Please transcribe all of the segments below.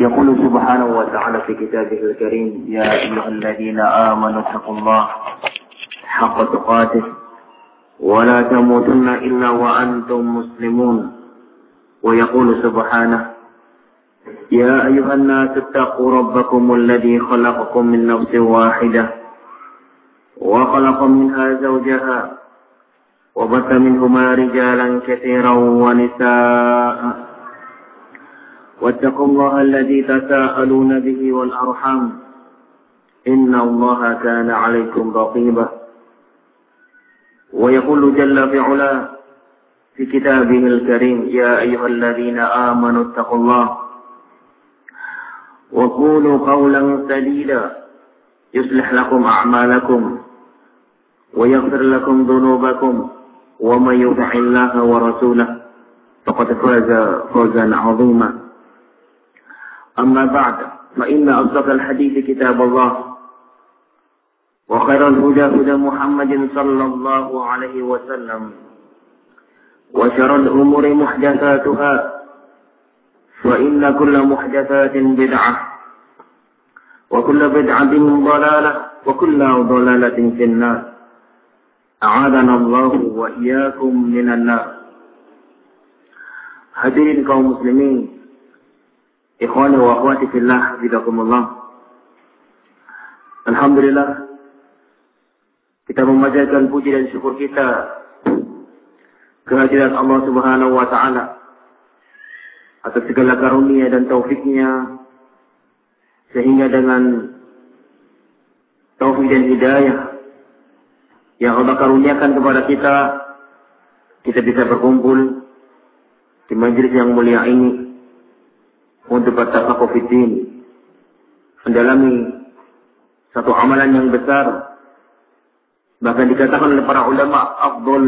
يقول سبحانه وتعالى في كتابه الكريم يا أيها الذين آمنوا اتقوا الله حق تقاته ولا تموتن إلا وأنتم مسلمون. ويقول سبحانه يا أيها الناس اتقوا ربكم الذي خلقكم من نفس واحدة وخلق منها زوجها وبث منهما رجالا كثيرا ونساء. واتقوا الله الذي تساءلون به والأرحام. إن الله كان عليكم رقيبا. ويقول جل في علا في كتابه الكريم يا أيها الذين آمنوا اتقوا الله وقولوا قولا سديدا يصلح لكم أعمالكم ويغفر لكم ذنوبكم. ومن يطع الله ورسوله فقد فاز فوزا عظيما. أما بعد فإن أصدق الحديث كتاب الله. وخير الهدى هدى محمد صلى الله عليه وسلم. وشر الأمور محدثاتها. فإن كل محدثات بدعة. وكل بدعة ضلالة. وكل ضلالة في النار. A'adana Allah wa iyyakum minan nar. Hadirin kaum muslimin, ikhwani wa akhwati fillah, bidakumullah. Alhamdulillah kita memajarkan puji dan syukur kita kehadiran Allah Subhanahu wa taala atas segala karunia dan taufiknya sehingga dengan taufik dan hidayah yang Allah karuniakan kepada kita kita bisa berkumpul di majlis yang mulia ini untuk bertafaqquh fiddin mendalami satu amalan yang besar. Bahkan dikatakan oleh para ulama afdol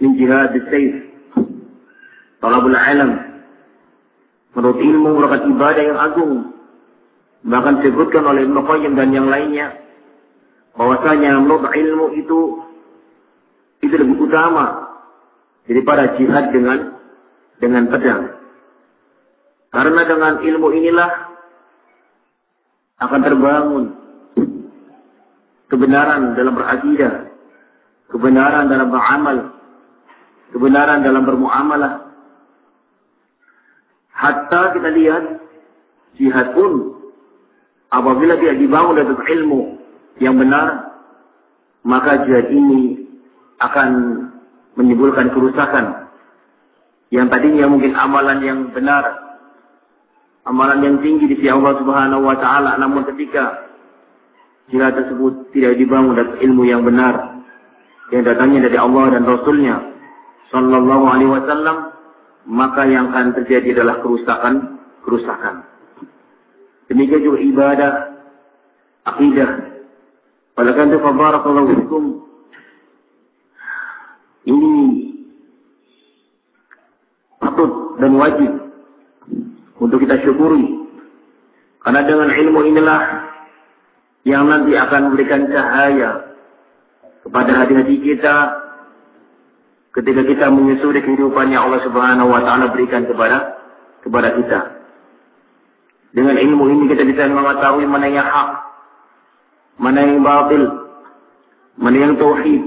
min jihad sayf talabul ilm menurut ilmu merupakan ibadah yang agung. Bahkan disebutkan oleh Ibnu Qayyim dan yang lainnya bahwasanya menurut ilmu itu itu lebih utama daripada jihad dengan dengan pedang. Karena dengan ilmu inilah akan terbangun kebenaran dalam berakidah, kebenaran dalam beramal, kebenaran dalam bermuamalah. Hatta kita lihat jihad pun apabila dia dibangun dari ilmu yang benar, maka jihad ini akan menimbulkan kerusakan yang tadinya mungkin amalan yang benar, amalan yang tinggi di sisi Allah Subhanahu wa taala, namun ketika jihad tersebut tidak dibangun dari ilmu yang benar yang datangnya dari Allah dan Rasulnya sallallahu alaihi wasallam, maka yang akan terjadi adalah kerusakan, kerusakan. Demikian juga ibadah, akidah. Oleh karena itu, barakallahu fikum. Ini patut dan wajib untuk kita syukuri. Karena dengan ilmu inilah yang nanti akan memberikan cahaya kepada hati-hati kita ketika kita menyusuri kehidupan yang Allah Subhanahu wa taala berikan kepada kepada kita. Dengan ilmu ini kita bisa mengetahui mana yang hak, mana yang batil, mana yang tauhid,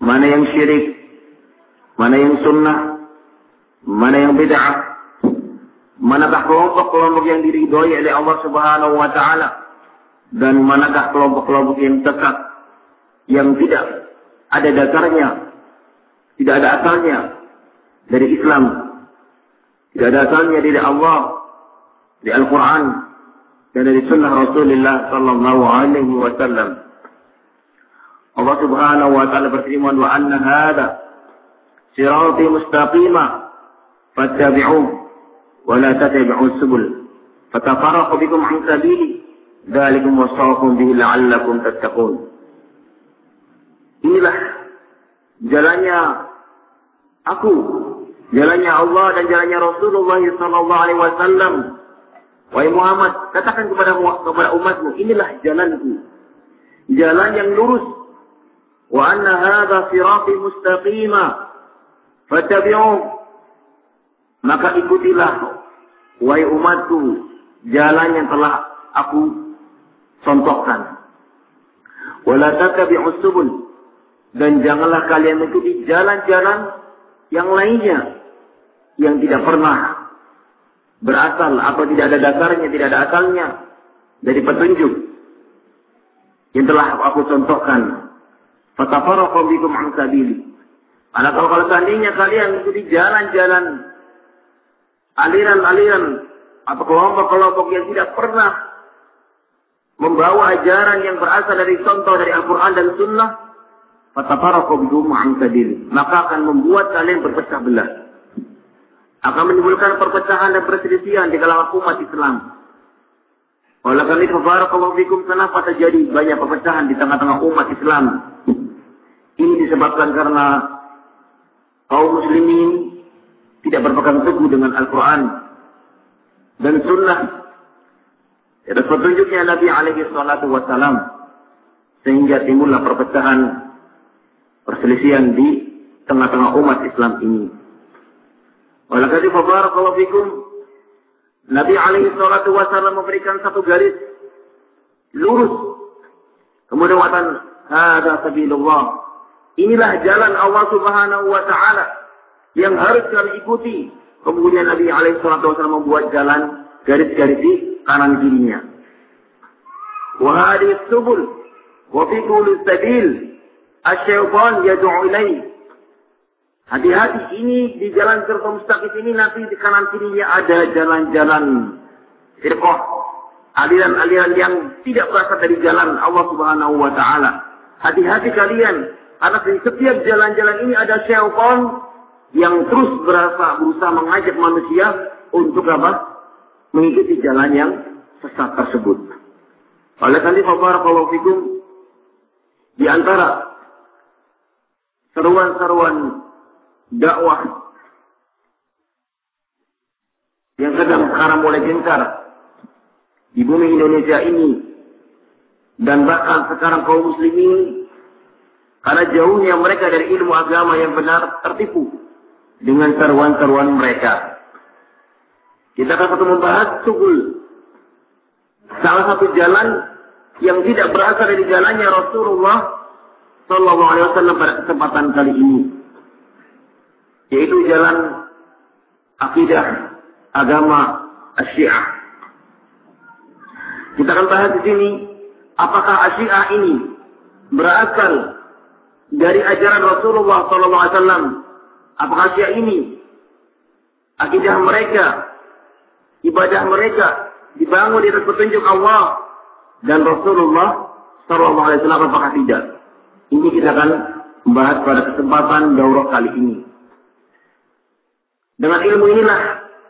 mana yang syirik, mana yang sunnah, mana yang bid'ah, manakah kelompok-kelompok yang diridhoi oleh Allah Subhanahu wa taala? Dan manakah kelompok-kelompok yang sesat yang tidak ada dasarnya, tidak ada asalnya dari Islam, tidak ada asalnya dari Allah, dari Al-Quran, dan dari Sunnah Rasulullah Sallallahu Alaihi Wasallam. Allah Subhanahu Wa Taala berfirman, "Wa anna hada sirati mustaqima fattabi'uh wa la tattabi'us subul fatafarraqu bikum an sabili dzalikum wasaqakum bihi la'allakum tattaqun inilah jalannya aku jalannya Allah dan jalannya Rasulullah sallallahu alaihi wasallam Wahai Muhammad, katakan kepada kepada umatmu, inilah jalanku. Jalan yang lurus. Wa anna hadha sirati mustaqima. Fattabi'uh maka ikutilah wahai umatku jalan yang telah aku contohkan. Wala tattabi'us subul. Dan janganlah kalian mengikuti jalan-jalan yang lainnya yang tidak pernah berasal atau tidak ada dasarnya, tidak ada asalnya dari petunjuk yang telah aku contohkan Fatafarraqu bikum an sabili. Karena kalau, seandainya kalian mengikuti jalan-jalan aliran-aliran atau kelompok-kelompok yang tidak pernah membawa ajaran yang berasal dari contoh dari Al-Quran dan Sunnah, fatafarraqu bikum an sabili. Maka akan membuat kalian berpecah belah. Akan menimbulkan perpecahan dan perselisihan di kalangan umat Islam. Oleh karena itu, barakallahu fikum, kenapa terjadi banyak perpecahan di tengah-tengah umat Islam? Ini disebabkan karena kaum muslimin tidak berpegang teguh dengan Al-Quran dan Sunnah. Atas petunjuknya Nabi alaihi salatu. Sehingga timbullah perpecahan, perselisihan di tengah-tengah umat Islam ini. Itu, barakallahu fikum, Nabi alaihi salatu wassalam memberikan satu garis lurus. Kemudian watan hada sabilullah Inilah jalan Allah Subhanahu wa taala yang harus kami ikuti. Kemudian Nabi alaihi wasallam membuat jalan garis-garis di kanan kirinya. Wa subul wa fi sabil asy-syaitan. Hati-hati ini di jalan sirkoh mustaqim ini nanti di kanan kirinya ada jalan-jalan sirkoh. Aliran-aliran yang tidak berasal dari jalan Allah subhanahu wa ta'ala. Hati-hati kalian karena di setiap jalan-jalan ini ada syaitan yang terus berasa berusaha mengajak manusia untuk apa? Mengikuti jalan yang sesat tersebut. Oleh itu, kalau fikum di antara seruan-seruan dakwah yang sedang sekarang mulai gencar di bumi Indonesia ini dan bahkan sekarang kaum muslimin karena jauhnya mereka dari ilmu agama yang benar tertipu dengan seruan-seruan mereka. Kita akan satu membahas sugul. Salah satu jalan yang tidak berasal dari jalannya Rasulullah Sallallahu Alaihi Wasallam pada kesempatan kali ini, yaitu jalan akidah agama Asyiah. Kita akan bahas di sini apakah Asyiah ini berasal dari ajaran Rasulullah SAW. Apakah syiah ini akidah mereka, ibadah mereka dibangun di atas petunjuk Allah dan Rasulullah SAW apakah tidak? Ini kita akan membahas pada kesempatan daurah kali ini. Dengan ilmu inilah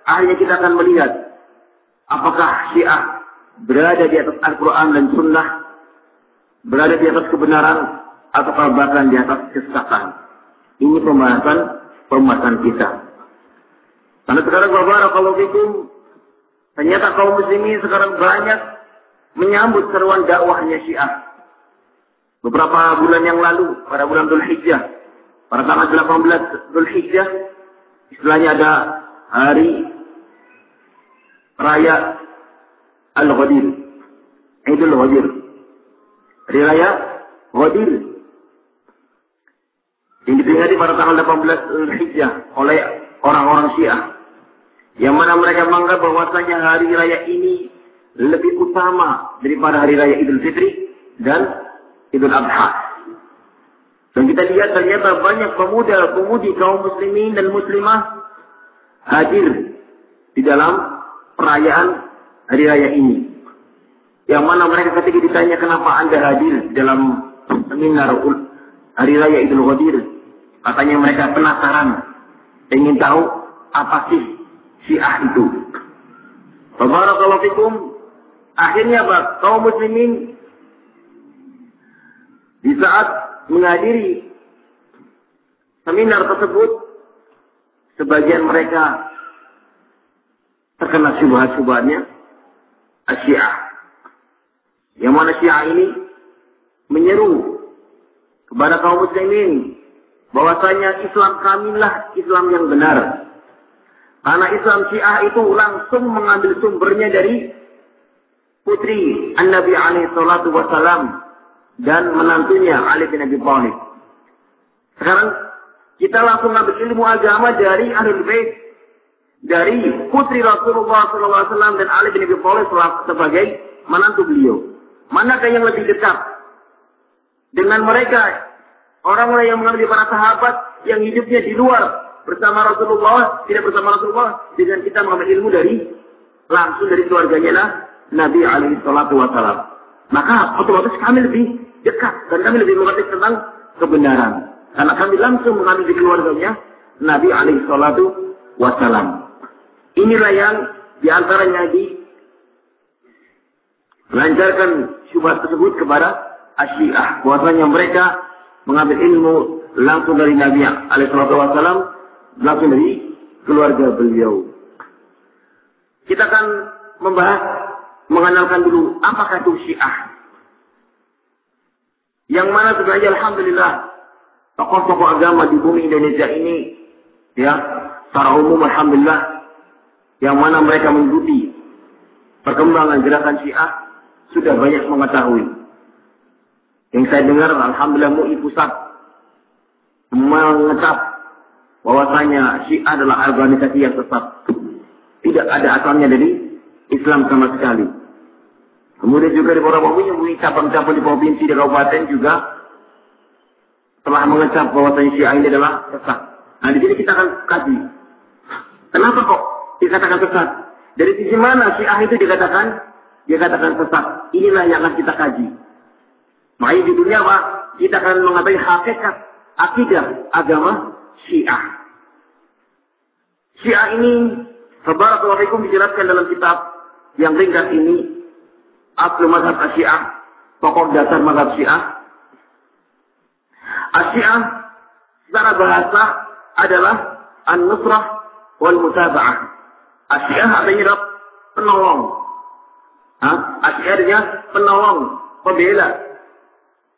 akhirnya kita akan melihat apakah Syiah berada di atas Al-Quran dan Sunnah, berada di atas kebenaran atau bahkan di atas kesesatan. Ini pembahasan pembahasan kita. Karena sekarang kalau fikum ternyata kaum muslimin sekarang banyak menyambut seruan dakwahnya Syiah. Beberapa bulan yang lalu, pada bulan Dhul Hijjah, pada tanggal 18 Dhul Hijjah, istilahnya ada hari raya Al-Ghadir. Idul Ghadir. Hari raya Ghadir yang diperingati pada tanggal 18 Hijjah oleh orang-orang Syiah. Yang mana mereka menganggap bahwasanya hari raya ini lebih utama daripada hari raya Idul Fitri dan Idul Adha. Dan kita lihat ternyata banyak pemuda-pemudi kaum muslimin dan muslimah hadir di dalam perayaan hari raya ini. Yang mana mereka ketika ditanya kenapa anda hadir dalam seminar hari raya Idul Ghadir, Katanya mereka penasaran, ingin tahu apa sih Syiah itu. Barakallahu fikum. Akhirnya kaum muslimin di saat menghadiri seminar tersebut, sebagian mereka terkena syubhat-syubhatnya Syiah. Yang mana Syiah ini menyeru kepada kaum muslimin bahwasanya Islam kamilah Islam yang benar. Karena Islam Syiah itu langsung mengambil sumbernya dari putri An-Nabi alaihi salatu dan menantunya Ali bin Abi Thalib. Sekarang kita langsung ambil ilmu agama dari Ahlul Bait dari putri Rasulullah SAW dan Ali bin Abi Thalib sebagai menantu beliau. Manakah yang lebih dekat dengan mereka orang-orang yang mengambil para sahabat yang hidupnya di luar bersama Rasulullah, tidak bersama Rasulullah, dengan kita mengambil ilmu dari langsung dari keluarganya lah Nabi alaihi wasalam. Maka otomatis kami lebih dekat dan kami lebih mengerti tentang kebenaran. Karena kami langsung mengambil di keluarganya Nabi alaihi salatu wasalam. Inilah yang di antaranya di melancarkan syubhat tersebut kepada asyiah. Bahwasanya mereka mengambil ilmu langsung dari Nabi alaihi wasallam langsung dari keluarga beliau. Kita akan membahas mengenalkan dulu apakah itu syiah. Yang mana sebenarnya Alhamdulillah tokoh-tokoh agama di bumi Indonesia ini ya secara umum Alhamdulillah yang mana mereka mengikuti perkembangan gerakan Syiah sudah banyak mengetahui. Yang saya dengar, Alhamdulillah MUI pusat mengecap bahwasanya Syiah adalah organisasi yang sesat. Tidak ada asalnya dari Islam sama sekali. Kemudian juga di beberapa MUI cabang-cabang di provinsi dan kabupaten juga telah mengecap bahwasanya Syiah ini adalah sesat. Nah di sini kita akan kaji. Kenapa kok dikatakan sesat. Dari sisi mana Syiah itu dikatakan dikatakan sesat. Inilah yang akan kita kaji. Makanya judulnya apa? Kita akan mengetahui hakikat akidah agama Syiah. Syiah ini Assalamualaikum dijelaskan dalam kitab yang ringkas ini Asli Mazhab Syiah, pokok dasar Mazhab Syiah. Asyiah secara bahasa adalah An-Nusrah wal Mutaba'ah. Asyikah artinya adalah penolong. Hah? Penolong, pembela.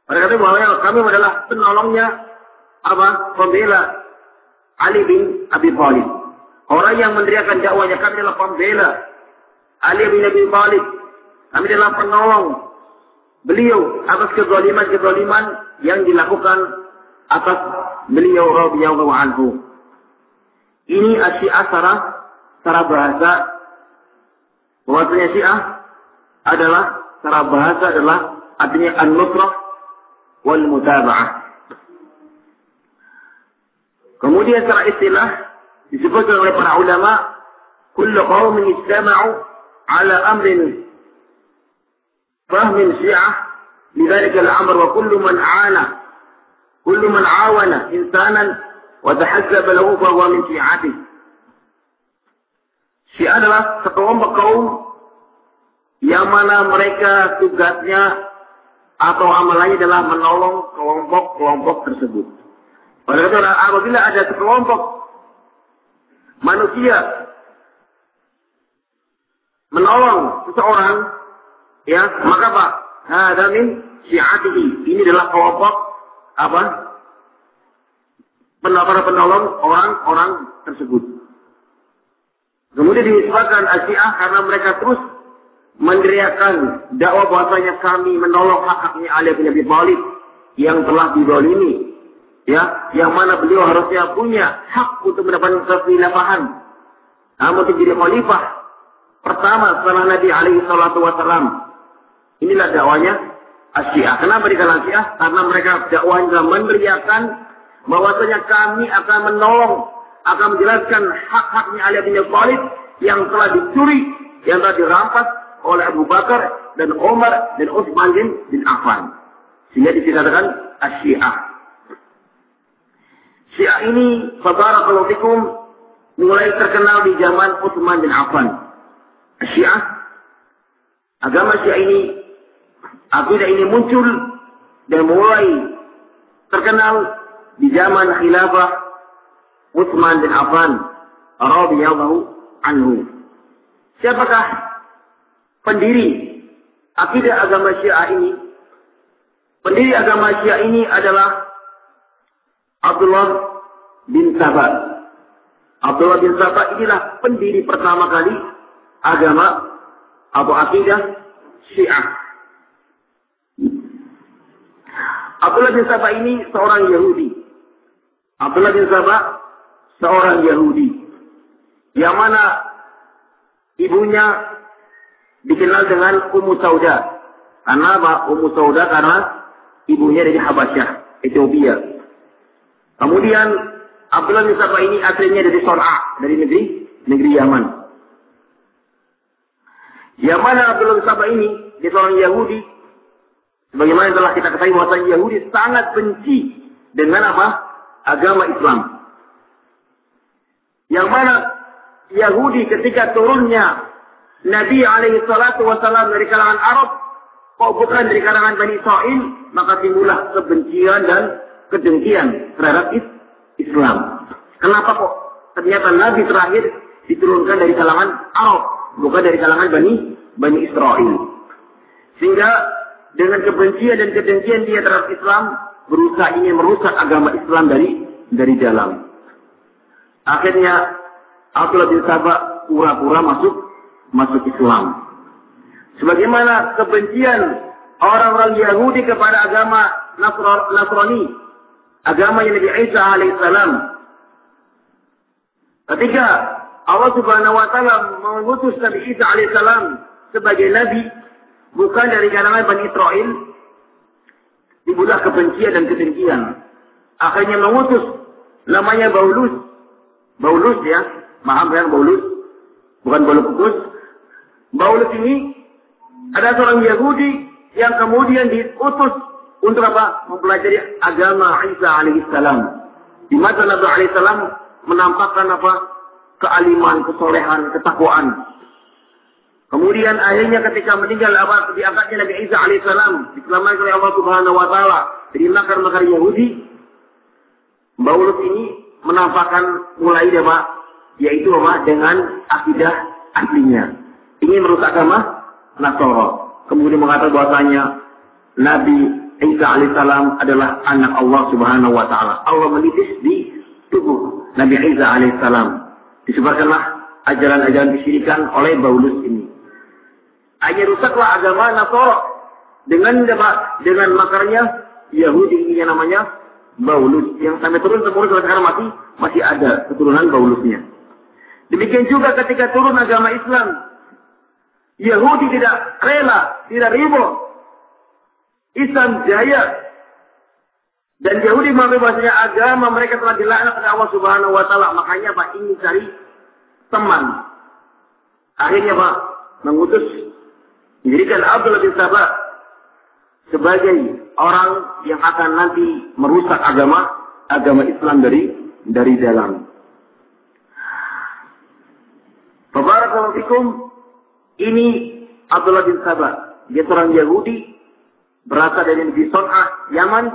Mereka kata bahwa kami adalah penolongnya apa? Pembela Ali bin Abi Thalib. Orang yang mendirikan dakwanya kami adalah pembela Ali bin Abi Thalib. Kami adalah penolong beliau atas kezaliman-kezaliman yang dilakukan atas beliau radhiyallahu anhu. Ini asyiah secara secara bahasa bahwasanya Syiah adalah secara bahasa adalah artinya an-nusrah wal mutaba'ah. Kemudian secara istilah disebutkan oleh para ulama kullu qaumin istama'u ala amrin fahmin syiah لذلك الأمر وكل من عانى كل من عاون إنسانا وتحزب له فهو من شيعته Syiah adalah sekelompok kaum yang mana mereka tugasnya atau amalannya adalah menolong kelompok-kelompok tersebut. Oleh karena apabila ada sekelompok manusia menolong seseorang, ya maka pak, ada min syiatihi. Ini adalah kelompok apa? Penolong-penolong orang-orang tersebut. Kemudian disebabkan Asy'ah karena mereka terus meneriakan dakwah bahwasanya kami menolong hak-haknya Ali bin Abi Thalib yang telah didolimi. Ya, yang mana beliau harusnya punya hak untuk mendapatkan kekhilafan. Namun jadi khalifah pertama setelah Nabi alaihi salatu wasallam. Inilah dakwanya Asy'ah. Kenapa dikatakan Asy'ah? Karena mereka dakwahnya meneriakan bahwasanya kami akan menolong akan menjelaskan hak-haknya Ali bin Thalib yang telah dicuri, yang telah dirampas oleh Abu Bakar dan Umar dan Utsman bin Affan. Sehingga dikatakan Asyiah. Syiah ini, Fabarakallahu fikum, mulai terkenal di zaman Utsman bin Affan. Syiah, agama Syiah ini, akidah ini muncul dan mulai terkenal di zaman khilafah Utsman bin Affan radhiyallahu anhu. Siapakah pendiri akidah agama Syiah ini? Pendiri agama Syiah ini adalah Abdullah bin Sabah. Abdullah bin Sabah inilah pendiri pertama kali agama atau akidah Syiah. Abdullah bin Sabah ini seorang Yahudi. Abdullah bin Sabah seorang Yahudi. Yang mana ibunya dikenal dengan Ummu Sauda. Karena apa? Ummu Sauda karena ibunya dari Habasyah, Ethiopia. Kemudian Abdullah bin Sabah ini aslinya dari Son'a, dari negeri negeri Yaman. Yang mana Abdullah bin Sabah ini dia seorang Yahudi. Sebagaimana telah kita ketahui bahwa Yahudi sangat benci dengan apa? Agama Islam. Yang mana Yahudi ketika turunnya Nabi alaihi salatu wasallam dari kalangan Arab, kok bukan dari kalangan Bani Israel, maka timbullah kebencian dan kedengkian terhadap Islam. Kenapa kok ternyata Nabi terakhir diturunkan dari kalangan Arab, bukan dari kalangan Bani Bani Israel. Sehingga dengan kebencian dan kedengkian dia terhadap Islam berusaha ingin merusak agama Islam dari dari dalam. Akhirnya Abdullah bin Sabah pura-pura masuk masuk Islam. Sebagaimana kebencian orang-orang Yahudi kepada agama Nasrani, agama yang Nabi Isa alaihissalam. Ketika Allah Subhanahu wa taala mengutus Nabi Isa alaihissalam sebagai nabi bukan dari kalangan Bani Israel, dibulah kebencian dan kedengkian. Akhirnya mengutus namanya Baulus. Baulus ya, Maaf kan Baulus? Bukan Baulus kukus. Baulus ini ada seorang Yahudi yang kemudian diutus untuk apa? Mempelajari agama Isa alaihissalam. Di mana Nabi alaihissalam menampakkan apa? Kealiman, kesolehan, ketakwaan. Kemudian akhirnya ketika meninggal apa diangkatnya Nabi Isa alaihissalam diselamatkan oleh Allah Subhanahu wa taala dari makar-makar Yahudi. Baulus ini menampakkan mulai dia Pak yaitu apa? Dengan akidah aslinya. Ingin merusak agama Nasoro. Kemudian mengatakan bahwasanya Nabi Isa alaihissalam adalah anak Allah subhanahu wa ta'ala. Allah menitis di tubuh Nabi Isa alaihissalam. Disebarkanlah ajaran-ajaran kesyirikan oleh Baulus ini. Hanya rusaklah agama Nasoro. Dengan dengan makarnya Yahudi ini yang namanya Baulus. Yang sampai turun temurun sampai sekarang masih masih ada keturunan Baulusnya. Demikian juga ketika turun agama Islam. Yahudi tidak rela, tidak ribo. Islam jaya. Dan Yahudi mengakui bahasanya agama mereka telah dilaknat oleh Allah Subhanahu wa taala. Makanya Pak ingin cari teman. Akhirnya Pak mengutus menjadikan Abdullah bin Sabah sebagai orang yang akan nanti merusak agama agama Islam dari dari dalam. Barakallahu Ini Abdullah bin Sabah. Dia seorang Yahudi. Berasal dari negeri Son'ah, Yaman.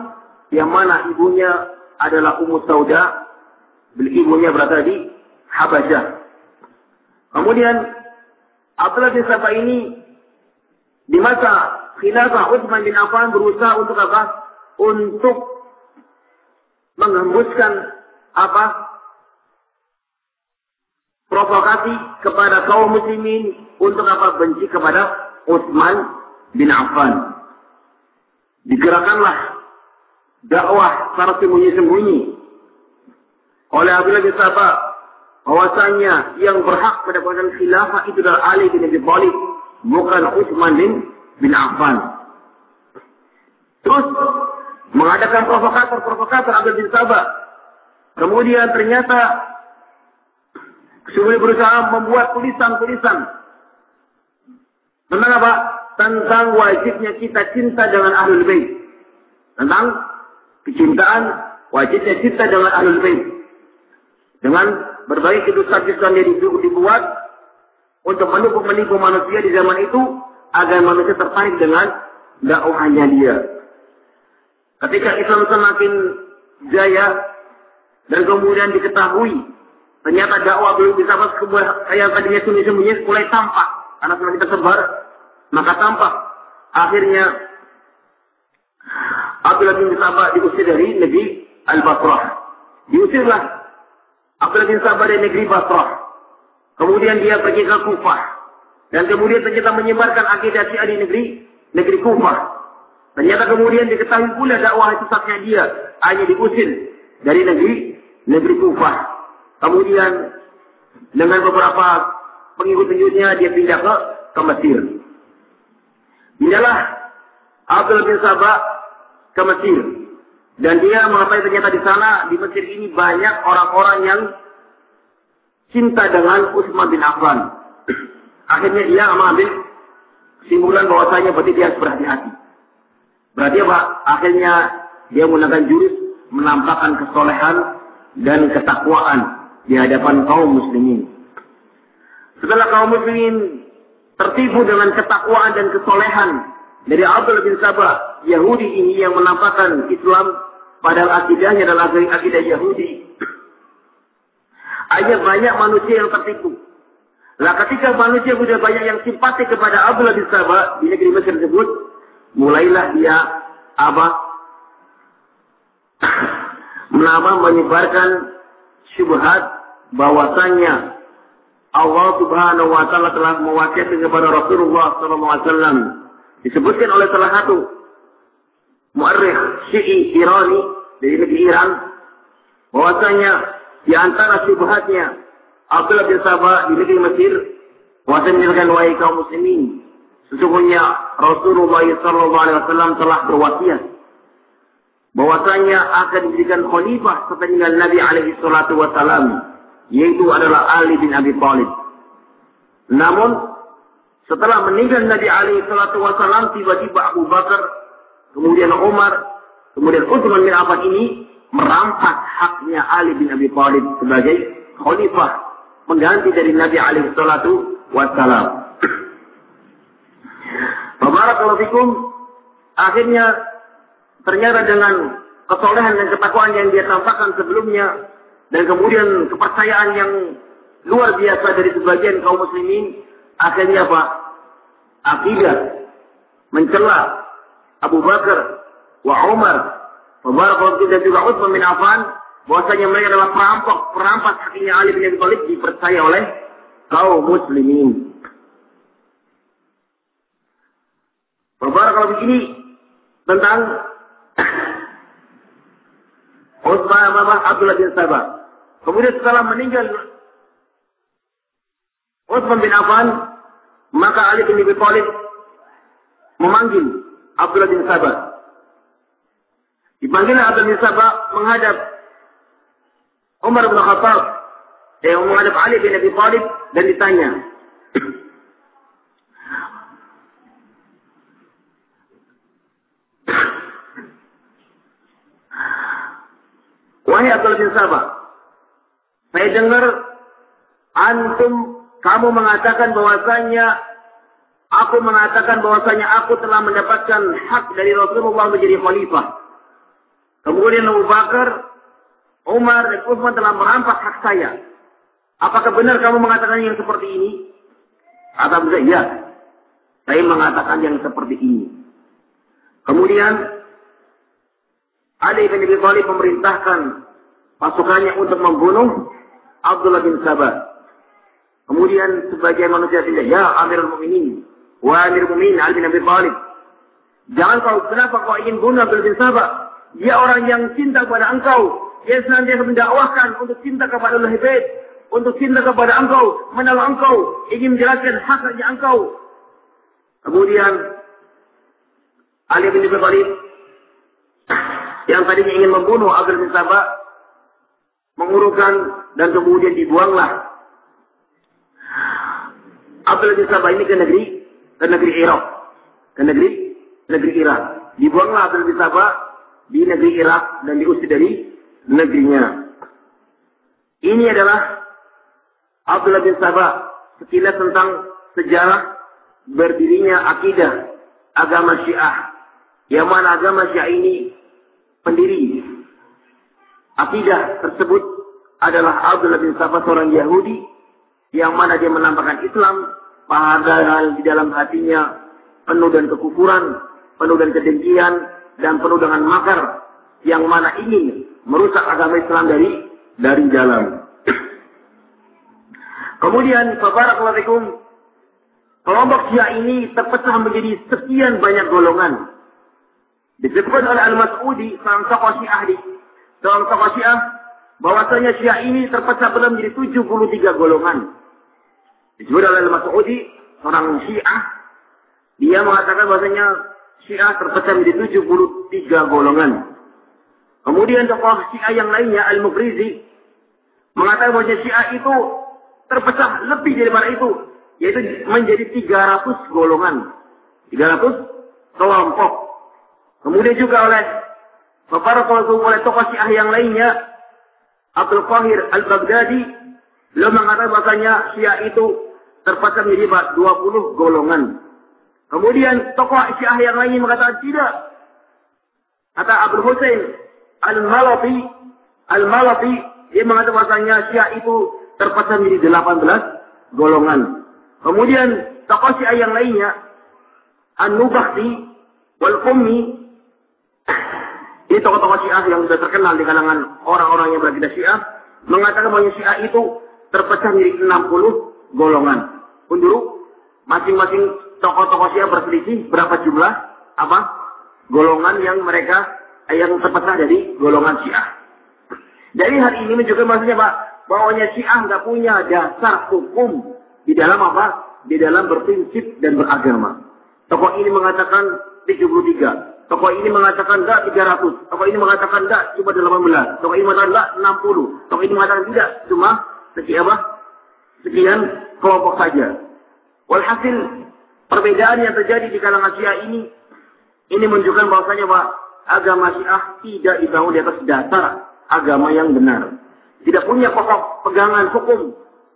Yang mana ibunya adalah Ummu Sauda. Beli ibunya berasal di Habasyah. Kemudian Abdullah bin Sabah ini di masa khilafah Utsman bin Affan berusaha untuk apa? Untuk menghembuskan apa? provokasi kepada kaum muslimin untuk apa benci kepada Utsman bin Affan. Digerakkanlah dakwah secara sembunyi-sembunyi oleh Abdullah bin Sabah bahwasanya yang berhak pada posisi khilafah itu adalah Ali bin Abi Thalib bukan Utsman bin Affan. Terus mengadakan provokator-provokator Abdul bin. Kemudian ternyata Syuhri berusaha membuat tulisan-tulisan. Tentang apa? Tentang wajibnya kita cinta dengan Ahlul Bait. Tentang kecintaan wajibnya cinta dengan ahlul bait. Dengan berbagai kisah-kisah yang dibuat untuk menipu-menipu manusia di zaman itu agar manusia tertarik dengan dakwahnya dia. Ketika Islam semakin jaya dan kemudian diketahui ternyata dakwah belum bisa masuk yang tadinya sembunyi-sembunyi mulai tampak karena semakin tersebar maka tampak akhirnya Abdullah bin Sabah diusir dari negeri Al-Basrah. Diusirlah Abdullah bin Sabah dari negeri Basrah. Kemudian dia pergi ke Kufah. Dan kemudian ternyata menyebarkan akidah Syiah di negeri negeri Kufah. Ternyata kemudian diketahui pula dakwah sesatnya dia hanya diusir dari negeri negeri Kufah. Kemudian dengan beberapa pengikut-pengikutnya dia pindah ke ke Mesir. Pindahlah Abdul bin Sabah ke Mesir. Dan dia mengetahui ternyata di sana di Mesir ini banyak orang-orang yang cinta dengan Utsman bin Affan. Akhirnya dia mengambil kesimpulan bahwasanya berarti dia berhati-hati. Berarti apa? Akhirnya dia menggunakan jurus menampakkan kesolehan dan ketakwaan di hadapan kaum muslimin. Setelah kaum muslimin tertipu dengan ketakwaan dan kesolehan dari Abdul bin Sabah, Yahudi ini yang menampakkan Islam padahal akidahnya adalah akidah Yahudi. Hanya banyak manusia yang tertipu. Lah ketika manusia sudah banyak yang simpati kepada Abdullah bin Sabah di negeri Mesir tersebut, mulailah dia apa? Menama menyebarkan syubhat bahwasanya Allah Subhanahu wa taala telah mewasiatkan kepada Rasulullah sallallahu alaihi wasallam disebutkan oleh salah satu muarrikh Syi'i Irani dari negeri Iran bahwasanya di antara syubhatnya Abdullah bin Sabah di negeri Mesir Wasan menyatakan wahai kaum muslimin sesungguhnya Rasulullah sallallahu alaihi wasallam telah berwasiat bahwasanya akan diberikan khalifah setelah Nabi alaihi salatu wasallam yaitu adalah Ali bin Abi Thalib. Namun setelah meninggal Nabi alaihi salatu wasallam tiba-tiba Abu Bakar kemudian Umar kemudian Utsman bin Affan ini merampas haknya Ali bin Abi Thalib sebagai khalifah mengganti dari Nabi alaihi salatu wassalam. Barakallahu fikum akhirnya ternyata dengan kesolehan dan ketakwaan yang dia tampakkan sebelumnya dan kemudian kepercayaan yang luar biasa dari sebagian kaum muslimin akhirnya apa? Akidah mencela Abu Bakar wa Umar Mubarak dan juga Utsman bin Affan bahwasanya mereka adalah perampok, perampas hatinya Ali bin Abi Thalib dipercaya oleh kaum muslimin. Mubarak kalau begini tentang Utsman Mama Abdullah bin Sabah. Kemudian setelah meninggal Utsman bin Affan, maka Ali bin Abi Thalib memanggil Abdullah bin Sabah Dipanggil Abdul bin Sabah menghadap Umar bin Khattab. Eh, menghadap Ali bin Abi Thalib dan ditanya. Wahai Abdul bin Sabah, saya dengar antum kamu mengatakan bahwasanya aku mengatakan bahwasanya aku telah mendapatkan hak dari Rasulullah menjadi khalifah. Kemudian Abu Bakar, Umar, dan Utsman telah merampas hak saya. Apakah benar kamu mengatakan yang seperti ini? Kata beliau, ya. Saya mengatakan yang seperti ini. Kemudian Ali bin Abi Thalib memerintahkan pasukannya untuk membunuh Abdullah bin Sabah. Kemudian sebagai manusia tidak, ya Amirul Mukminin, wa Amirul Mukminin Ali bin Abi Thalib. Jangan kau kenapa kau ingin bunuh Abdullah bin Sabah? Dia orang yang cinta kepada engkau. Dia senantiasa mendakwahkan untuk cinta kepada Allah Bait, untuk cinta kepada engkau, menolong engkau, ingin menjelaskan haknya engkau. Kemudian Ali bin Abi Thalib yang tadinya ingin membunuh Abdul bin Sabah mengurungkan dan kemudian dibuanglah Abdul bin Sabah ini ke negeri ke negeri Irak, ke negeri negeri Irak. Dibuanglah Abdul bin Sabah di negeri Irak dan diusir dari negerinya. Ini adalah Abdullah bin Sabah sekilas tentang sejarah berdirinya akidah agama Syiah. Yang mana agama Syiah ini pendiri akidah tersebut adalah Abdullah bin Sabah seorang Yahudi yang mana dia menampakkan Islam padahal di dalam hatinya penuh dengan kekufuran, penuh dengan kedengkian dan penuh dengan makar yang mana ingin merusak agama Islam dari dari jalan. Kemudian, Assalamualaikum. Kelompok Syiah ini terpecah menjadi sekian banyak golongan. Disebutkan oleh Al-Mas'udi, seorang tokoh Syiah di seorang tokoh Syiah, bahwasanya Syiah ini terpecah belah menjadi 73 golongan. Disebut oleh Al-Mas'udi, seorang Syiah, dia mengatakan bahwasanya Syiah terpecah menjadi 73 golongan. Kemudian tokoh Syiah yang lainnya, Al-Mughrizi, mengatakan bahwa Syiah itu terpecah lebih daripada itu, yaitu menjadi 300 golongan. 300 kelompok. Kemudian juga oleh beberapa oleh tokoh Syiah yang lainnya, Abdul Qahir Al-Baghdadi, beliau mengatakan bahwasanya Syiah itu terpecah menjadi 20 golongan. Kemudian tokoh Syiah yang lainnya mengatakan tidak. Kata Abdul Hussein Al-Malafi, Al-Malafi, dia mengatakan bahwasanya Syiah itu terpecah menjadi 18 golongan. Kemudian tokoh Syiah yang lainnya, An-Nubakti, wal ini tokoh-tokoh Syiah yang sudah terkenal di kalangan orang-orang yang berakidah Syiah, mengatakan bahwa Syiah itu terpecah menjadi 60 golongan. Untuk masing-masing tokoh-tokoh Syiah berselisih berapa jumlah apa golongan yang mereka yang terpecah dari golongan Syiah. Jadi hari ini menunjukkan maksudnya Pak, bahwanya Syiah nggak punya dasar hukum di dalam apa? Di dalam berprinsip dan beragama. Tokoh ini mengatakan 33. Tokoh ini mengatakan enggak 300. Tokoh ini mengatakan enggak cuma 18. Tokoh ini mengatakan enggak 60. Tokoh ini mengatakan tidak cuma sekian apa? Sekian kelompok saja. Walhasil perbedaan yang terjadi di kalangan Syiah ini ini menunjukkan bahwasanya Pak agama Syiah tidak dibangun di atas dasar agama yang benar tidak punya pokok pegangan hukum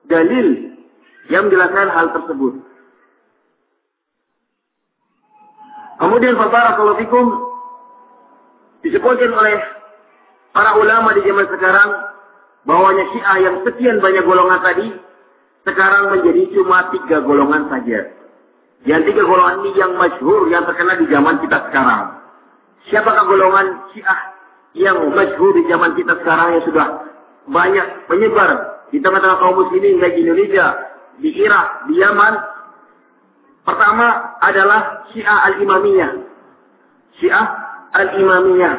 dalil yang menjelaskan hal tersebut. Kemudian kalau fikum disebutkan oleh para ulama di zaman sekarang bahwanya Syiah yang sekian banyak golongan tadi sekarang menjadi cuma tiga golongan saja. Yang tiga golongan ini yang masyhur yang terkenal di zaman kita sekarang. Siapakah golongan Syiah yang masyhur di zaman kita sekarang yang sudah banyak penyebar di tengah-tengah kaum muslimin baik di Indonesia, di Irak, di Yaman. Pertama adalah Syiah Al-Imamiyah. Syiah Al-Imamiyah.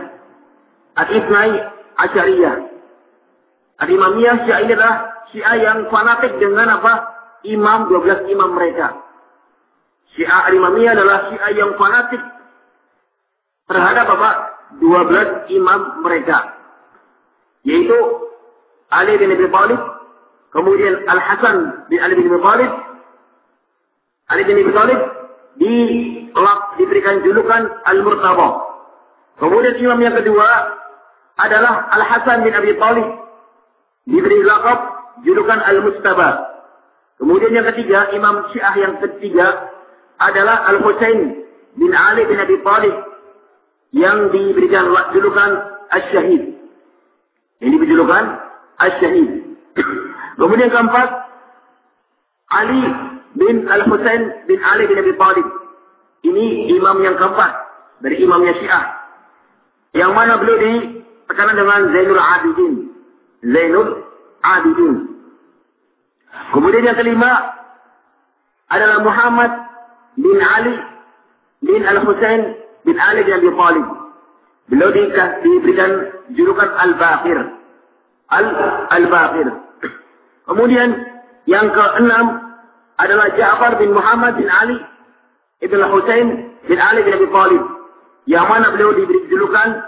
Al-Ibnai Asyariyah. Al-Imamiyah Syiah ini adalah Syiah yang fanatik dengan apa? Imam 12 imam mereka. Syiah Al-Imamiyah adalah Syiah yang fanatik terhadap apa? 12 imam mereka. Yaitu Ali bin Abi Thalib, kemudian Al Hasan bin Ali bin Abi Thalib, Ali bin Abi Thalib di diberikan julukan Al Murtaba. Kemudian imam yang kedua adalah Al Hasan bin Abi Thalib diberi lakab julukan Al Mustaba. Kemudian yang ketiga, Imam Syiah yang ketiga adalah Al Husain bin Ali bin Abi Thalib yang diberikan julukan Al-Syahid. Ini berjulukan Al-Syahid. Kemudian keempat, Ali bin Al-Husain bin Ali bin Abi Talib. Ini imam yang keempat dari imamnya Syiah. Yang mana beliau ditekan dengan Zainul Abidin. Zainul Abidin. Kemudian yang kelima adalah Muhammad bin Ali bin Al-Husain bin Ali bin Abi Talib. Beliau diberikan julukan Al-Baqir. Al-Baqir. Kemudian yang keenam adalah Ja'far bin Muhammad bin Ali Ibn Husain bin Ali bin Abi Thalib. Yang mana beliau diberi julukan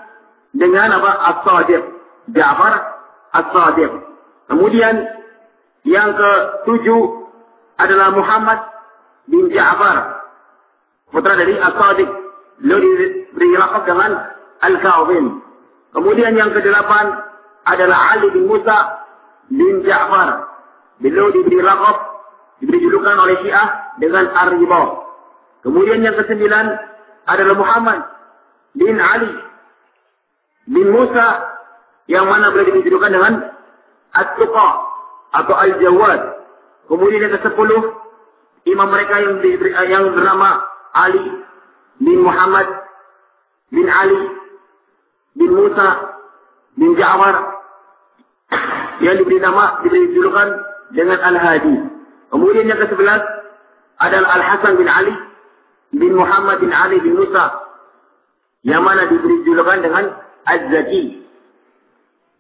dengan apa? As-Sadiq. Ja'far As-Sadiq. Kemudian yang ketujuh adalah Muhammad bin Ja'far. Putra dari As-Sadiq. Beliau diberi lakab dengan Al-Ka'win. Kemudian yang kedelapan adalah Ali bin Musa bin Ja'far. Beliau diberi lakop, diberi julukan oleh Syiah dengan Ar-Ridha. Kemudian yang kesembilan adalah Muhammad bin Ali bin Musa yang mana beliau diberi julukan dengan At-Tuqa atau Al-Jawad. Kemudian yang ke-10 imam mereka yang diberi, yang bernama Ali bin Muhammad bin Ali bin Musa bin Ja'far yang diberi nama diberi julukan dengan Al-Hadi. Kemudian yang ke-11 adalah Al-Hasan bin Ali bin Muhammad bin Ali bin Musa yang mana diberi julukan dengan Az-Zaki.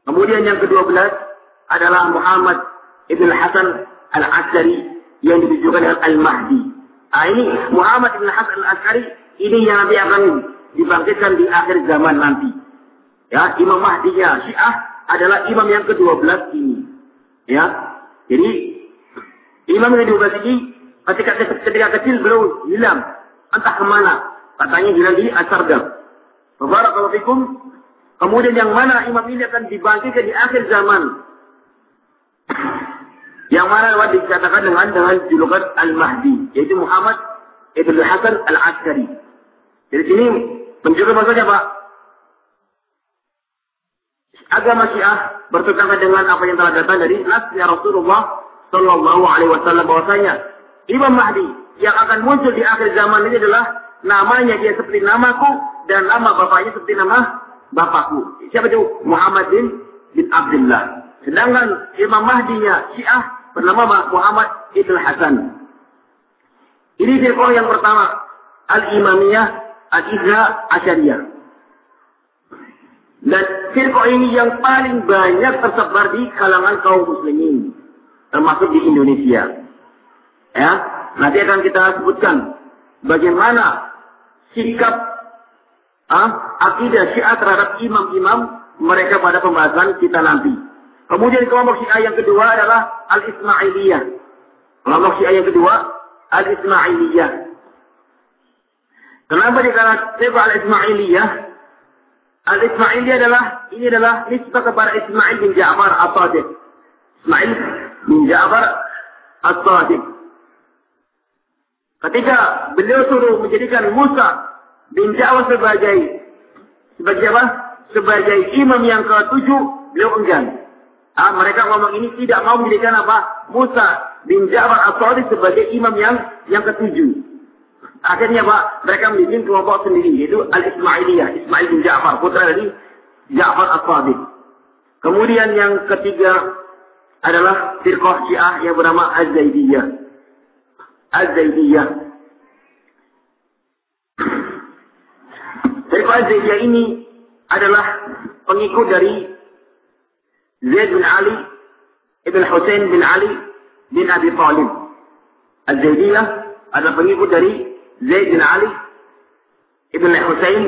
Kemudian yang ke-12 adalah Muhammad ibn Hasan Al-Askari yang diberi julukan dengan Al-Mahdi. Nah, ini Muhammad ibn Hasan Al-Askari ini yang nanti akan dibangkitkan di akhir zaman nanti. Ya, Imam Mahdinya Syiah adalah imam yang ke-12 ini. Ya. Jadi imam yang ke-12 ini ketika ketika kecil belum hilang. Entah ke mana. Katanya hilang di Asardam. Barakallahu fikum. Kemudian yang mana imam ini akan dibangkitkan di akhir zaman. Yang mana dikatakan dengan dengan julukan Al-Mahdi. Yaitu Muhammad Ibn Hasan Al-Askari. Jadi sini menunjukkan maksudnya Pak agama Syiah bertentangan dengan apa yang telah datang dari nasnya Rasulullah Shallallahu Alaihi Wasallam bahwasanya Imam Mahdi yang akan muncul di akhir zaman ini adalah namanya dia seperti namaku dan nama bapaknya seperti nama bapakku. Siapa itu? Muhammad bin bin Abdullah. Sedangkan Imam Mahdinya Syiah bernama Muhammad Ibn Hasan. Ini firqah yang pertama, Al-Imamiyah Al-Izra Asyariyah. Dan firqah ini yang paling banyak tersebar di kalangan kaum muslimin. Termasuk di Indonesia. Ya, nanti akan kita sebutkan bagaimana sikap ah, akidah syiah terhadap imam-imam mereka pada pembahasan kita nanti. Kemudian kelompok syiah yang kedua adalah Al-Ismailiyah. Kelompok syiah yang kedua Al-Ismailiyah. Kenapa dikatakan Al-Ismailiyah? Al-Ismaili adalah, ini adalah nisbah kepada Ismail bin Ja'far As-Sadiq. Ismail bin Ja'far As-Sadiq. Ketika beliau suruh menjadikan Musa bin Ja'far sebagai sebagai apa? Sebagai imam yang ketujuh, beliau enggan. Ah, mereka ngomong ini tidak mau menjadikan apa? Musa bin Ja'far As-Sadiq sebagai imam yang yang ketujuh. Akhirnya Pak, mereka membuat kelompok sendiri, yaitu Al-Ismailiyah, Ismail bin Ja'far, putra dari Ja'far As-Sadiq. Kemudian yang ketiga adalah firqah Syiah yang bernama Az-Zaidiyah. Az-Zaidiyah. Firqah Az-Zaidiyah ini adalah pengikut dari Zaid bin Ali, Ibn Hussein bin Ali bin Abi Talib. Az-Zaidiyah adalah pengikut dari Zaid bin Ali Ibn Husain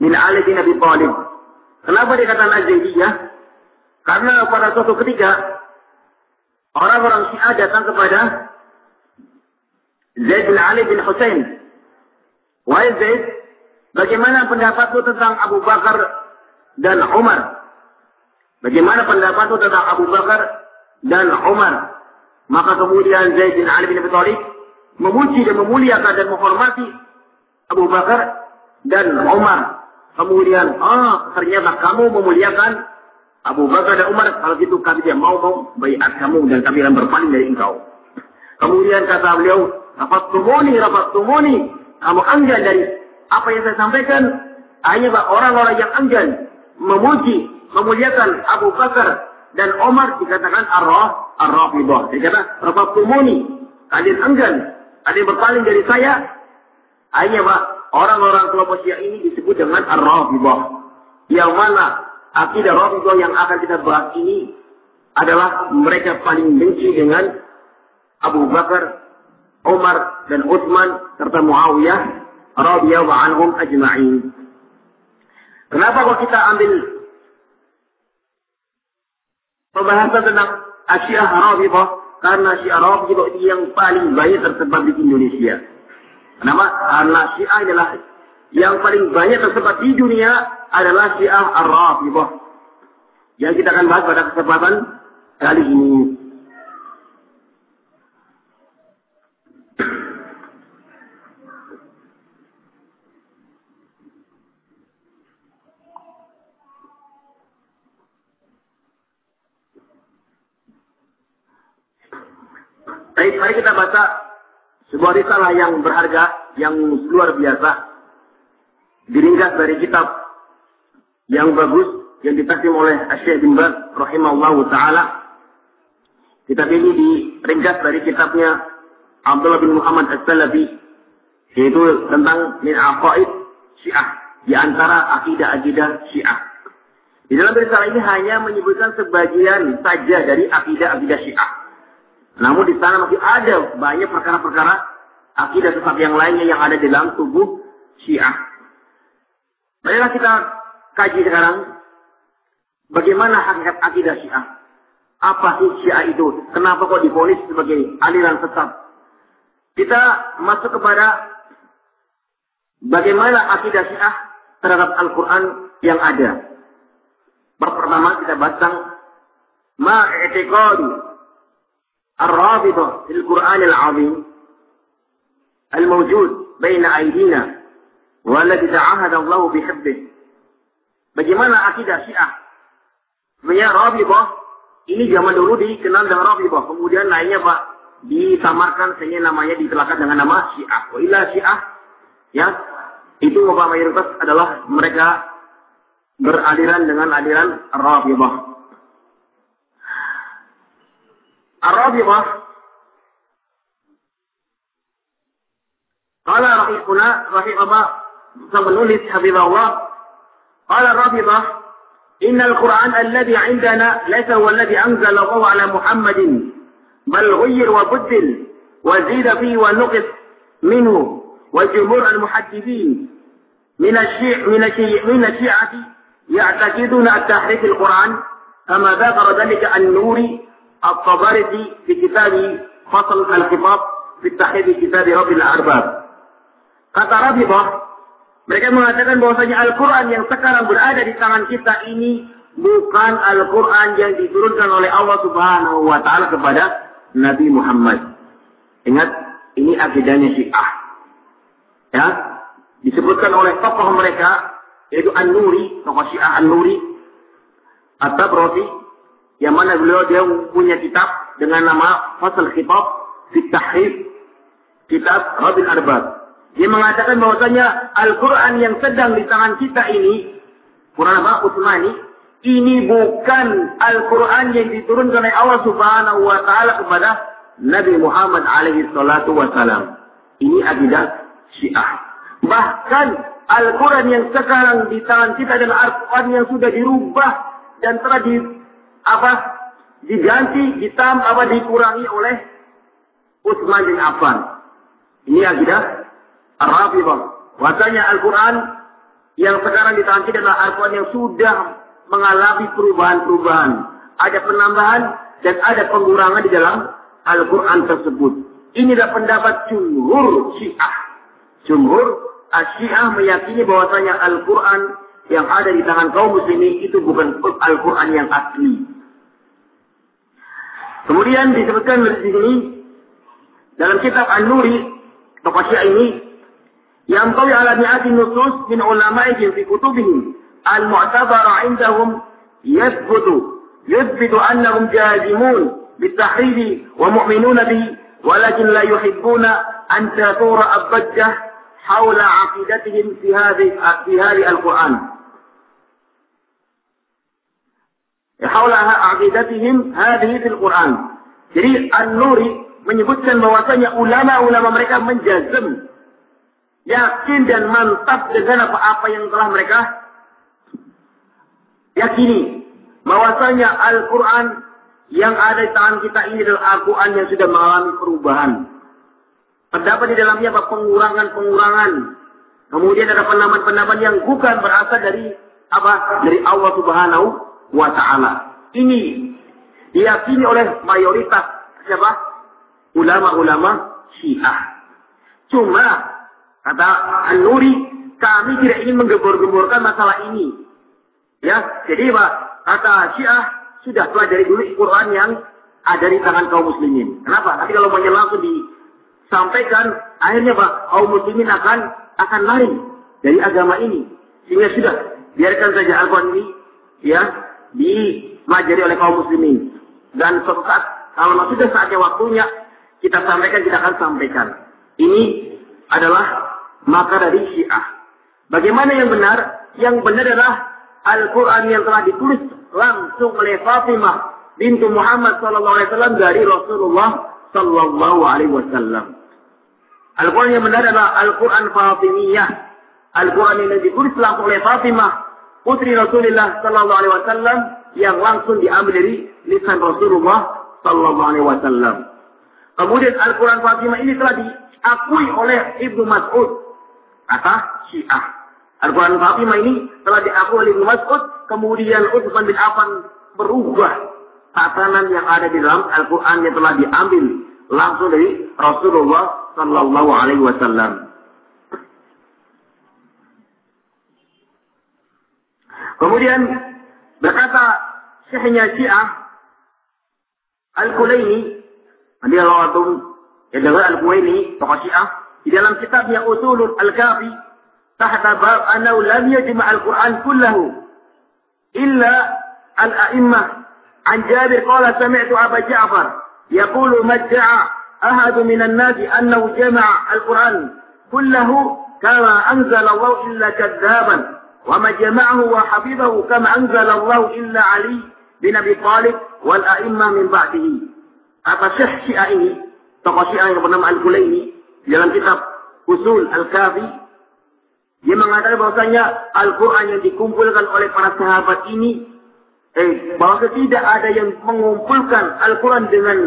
bin Ali bin Abi Talib. Kenapa dikatakan Az-Zaidiyah? Karena pada suatu ketika orang-orang Syiah datang kepada Zaid bin Ali bin Husain. Wahai Zaid, bagaimana pendapatmu tentang Abu Bakar dan Umar? Bagaimana pendapatmu tentang Abu Bakar dan Umar? Maka kemudian Zaid bin Ali bin Abi Thalib memuji dan memuliakan dan menghormati Abu Bakar dan Umar. Kemudian, ah, ternyata kamu memuliakan Abu Bakar dan Umar. Kalau gitu kami tidak mau mau bayat kamu dan kami akan berpaling dari engkau. Kemudian kata beliau, rapat tumuni, rapat tumuni. Kamu enggan dari apa yang saya sampaikan. Hanya orang-orang yang enggan memuji, memuliakan Abu Bakar dan Umar dikatakan arrah, arrafidah. Dikatakan rapat tumuni. Kalian enggan yang berpaling dari saya. Hanya Pak, orang-orang kelompok Syiah ini disebut dengan Ar-Rafidah. Yang mana akidah Rafidah yang akan kita bahas ini adalah mereka paling benci dengan Abu Bakar, Umar, dan Utsman serta Muawiyah radhiyallahu anhum ajma'in. Kenapa kok kita ambil pembahasan tentang Asy'ah Rafidah? Karena Syiah Rafidhah yang paling banyak tersebar di Indonesia. Kenapa? Karena Syiah adalah yang paling banyak tersebar di dunia adalah Syiah Ar-Rafidhah. yang kita akan bahas pada kesempatan kali ini. Baik, mari kita baca sebuah risalah yang berharga, yang luar biasa. Diringkas dari kitab yang bagus yang ditakdim oleh Syekh bin Baz rahimahullahu taala. Kitab ini diringkas dari kitabnya Abdullah bin Muhammad As-Salafi yaitu tentang min aqaid Syiah di antara akidah-akidah Syiah. Di dalam risalah ini hanya menyebutkan sebagian saja dari akidah-akidah Syiah. Namun di sana masih ada banyak perkara-perkara akidah sesat yang lainnya yang ada di dalam tubuh Syiah. Marilah kita kaji sekarang bagaimana hakikat akidah Syiah. Apa sih Syiah itu? Kenapa kok diponis sebagai aliran sesat? Kita masuk kepada bagaimana akidah Syiah terhadap Al-Quran yang ada. Pertama kita baca ma'itiqadu الرابطة في القرآن العظيم الموجود بين أيدينا والذي تعهد الله بحبه Bagaimana akidah Syiah? Sebenarnya Rafidhah ini zaman dulu dikenal dengan Rafidhah, kemudian lainnya Pak disamarkan sehingga namanya ditelakan dengan nama Syiah. Wailah Syiah ya itu mayoritas adalah mereka beraliran dengan aliran Rafidhah. الرابطة قال رحمنا رحمه الله حفظه الله. قال الرابطة إن القرآن الذي عندنا ليس هو الذي أنزل الله على محمد بل غير وبدل وزيد فيه ونقص منه وجمهور المحدثين. من الشيع من الشيع من الشيعة يعتقدون التحريف القرآن كما ذكر ذلك النوري At-Tabarisi di kitab Fasal Al-Kitab di Tahid Kitab Rabbil Arbab. Kata Rabibah, mereka mengatakan bahwasanya Al-Quran yang sekarang berada di tangan kita ini bukan Al-Quran yang diturunkan oleh Allah Subhanahu wa Ta'ala kepada Nabi Muhammad. Ingat, ini akidahnya Syiah. Ya, disebutkan oleh tokoh mereka yaitu An-Nuri, tokoh Syiah An-Nuri, At-Tabrasi, yang mana beliau dia punya kitab dengan nama Fasal Kitab Fit Tahrif Kitab Rabil Arbab. Dia mengatakan bahwasanya Al-Quran yang sedang di tangan kita ini, Quran apa? Utsmani, ini bukan Al-Quran yang diturunkan oleh Allah Subhanahu wa taala kepada Nabi Muhammad alaihi salatu wasalam. Ini akidah Syiah. Bahkan Al-Quran yang sekarang di tangan kita adalah Al-Quran yang sudah dirubah dan telah apa diganti, ditam, apa dikurangi oleh Utsman bin Affan. Ini akidah Ar-Rafidhah. Watanya Al-Quran yang sekarang di tangan kita adalah Al-Quran yang sudah mengalami perubahan-perubahan. Ada penambahan dan ada pengurangan di dalam Al-Quran tersebut. Ini adalah pendapat jumhur syiah. Jumhur syiah meyakini bahwasanya Al-Quran yang ada di tangan kaum muslimin itu bukan Al-Quran yang asli. Kemudian disebutkan di sini dalam kitab An-Nuri tokoh ini yang tahu ala mi'ati nusus min ulama'ihim fi kutubihim al-mu'tabara indahum yathbutu yuthbitu annahum jazimun بالتحريف ومؤمنون به ولكن لا يحبون أن تثور الضجة حول عقيدتهم في هذه في هذه القرآن aqidatihim fil Quran. Jadi An-Nuri menyebutkan bahwasanya ulama-ulama mereka menjazm yakin dan mantap dengan apa-apa yang telah mereka yakini bahwasanya Al-Quran yang ada di tangan kita ini adalah Al-Quran yang sudah mengalami perubahan. Terdapat di dalamnya apa pengurangan-pengurangan. Kemudian ada penambahan-penambahan yang bukan berasal dari apa? Dari Allah Subhanahu wa taala. Ini diyakini oleh mayoritas siapa? Ulama-ulama Syiah. Cuma kata An-Nuri, kami tidak ingin menggembor-gemborkan masalah ini. Ya, jadi Pak, kata Syiah sudah pelajari dulu Quran yang ada di tangan kaum muslimin. Kenapa? Nanti kalau mau langsung disampaikan, akhirnya Pak, kaum muslimin akan akan lari dari agama ini. Sehingga sudah, biarkan saja Al-Quran ini ya dimajari oleh kaum muslimin. Dan suatu saat, kalau sudah saatnya waktunya, kita sampaikan, kita akan sampaikan. Ini adalah maka dari Syiah. Bagaimana yang benar? Yang benar adalah Al-Quran yang telah ditulis langsung oleh Fatimah bintu Muhammad sallallahu alaihi wasallam dari Rasulullah sallallahu alaihi wasallam. Al-Quran yang benar adalah Al-Quran Fatimiyah. Al-Quran yang ditulis langsung oleh Fatimah, putri Rasulullah sallallahu alaihi wasallam yang langsung diambil dari lisan Rasulullah sallallahu alaihi wasallam. Kemudian Al-Quran Fatimah ini telah diakui oleh Ibnu Mas'ud, kata Syiah. Al-Quran Fatimah ini telah diakui oleh Ibnu Mas'ud, kemudian Utsman bin Affan berubah tatanan yang ada di dalam Al-Quran yang telah diambil langsung dari Rasulullah Sallallahu Alaihi Wasallam. Kemudian berkata Syekhnya Syiah Al-Kulaini, dia lawatum yang dengar Al-Kulaini, tokoh Syiah, di dalam kitabnya Usulul Al-Kafi, tahta bab anau lam yajma' Al-Quran kullahu illa al-a'immah عن جابر قال سمعت أبا جعفر يقول ما ادعى أحد من الناس أنه جمع القرآن كله كما أنزل الله إلا كذابا وما جمعه وحفظه كما أنزل الله إلا علي bin Abi Talib wal a'immah min ba'dihi. Apa Syekh Syiah ini, tokoh Syiah yang bernama Al-Kulaini, dalam kitab Usul Al-Kafi, dia mengatakan bahwasanya Al-Quran yang dikumpulkan oleh para sahabat ini eh, bahwa tidak ada yang mengumpulkan Al-Quran dengan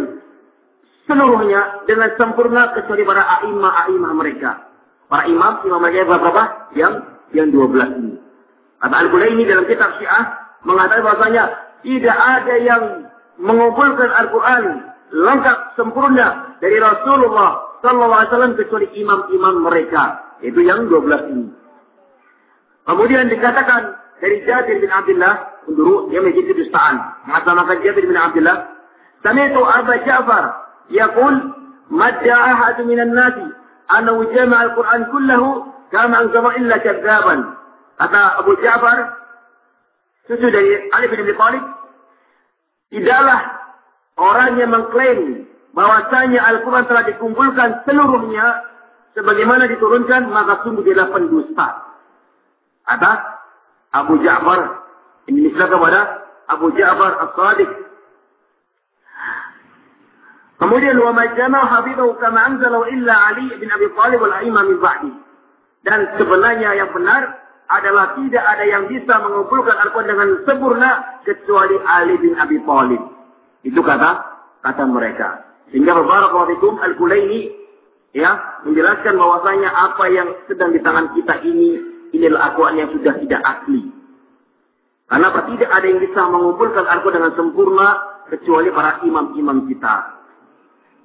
seluruhnya dengan sempurna kecuali para a'imah-a'imah mereka. Para imam, imam mereka berapa? Yang yang 12 ini. Kata Al-Qulaini dalam kitab Syiah mengatakan bahwasanya tidak ada yang mengumpulkan Al-Quran lengkap sempurna dari Rasulullah Sallallahu Alaihi Wasallam kecuali imam-imam mereka. Itu yang 12 ini. Kemudian dikatakan dari Jabir bin Abdullah Unduru, dia memiliki kedustaan. Mengatakan Jabir bin Abdullah, Sami'tu Abu Ja'far yaqul madda ahadu minan nasi annahu jama'a al-Qur'an kullahu kama anzama illa kadzaban. Kata Abu Ja'far, cucu dari Ali bin Abi Thalib, tidaklah orang yang mengklaim bahwasanya Al-Quran telah dikumpulkan seluruhnya sebagaimana diturunkan maka sungguh dia pendusta. Kata Abu Ja'far ini mislah kepada Abu Ja'far As-Sadiq. Kemudian wa majama hafizahu kama anzalahu illa Ali bin Abi Thalib wal a'imah min ba'di. Dan sebenarnya yang benar adalah tidak ada yang bisa mengumpulkan Al-Quran dengan sempurna kecuali Ali bin Abi Thalib. Itu kata kata mereka. Sehingga Barakatuh Al-Kulaini ya menjelaskan bahwasanya apa yang sedang di tangan kita ini inilah Al-Quran yang sudah tidak asli. Karena tidak ada yang bisa mengumpulkan Al-Quran dengan sempurna kecuali para imam-imam kita.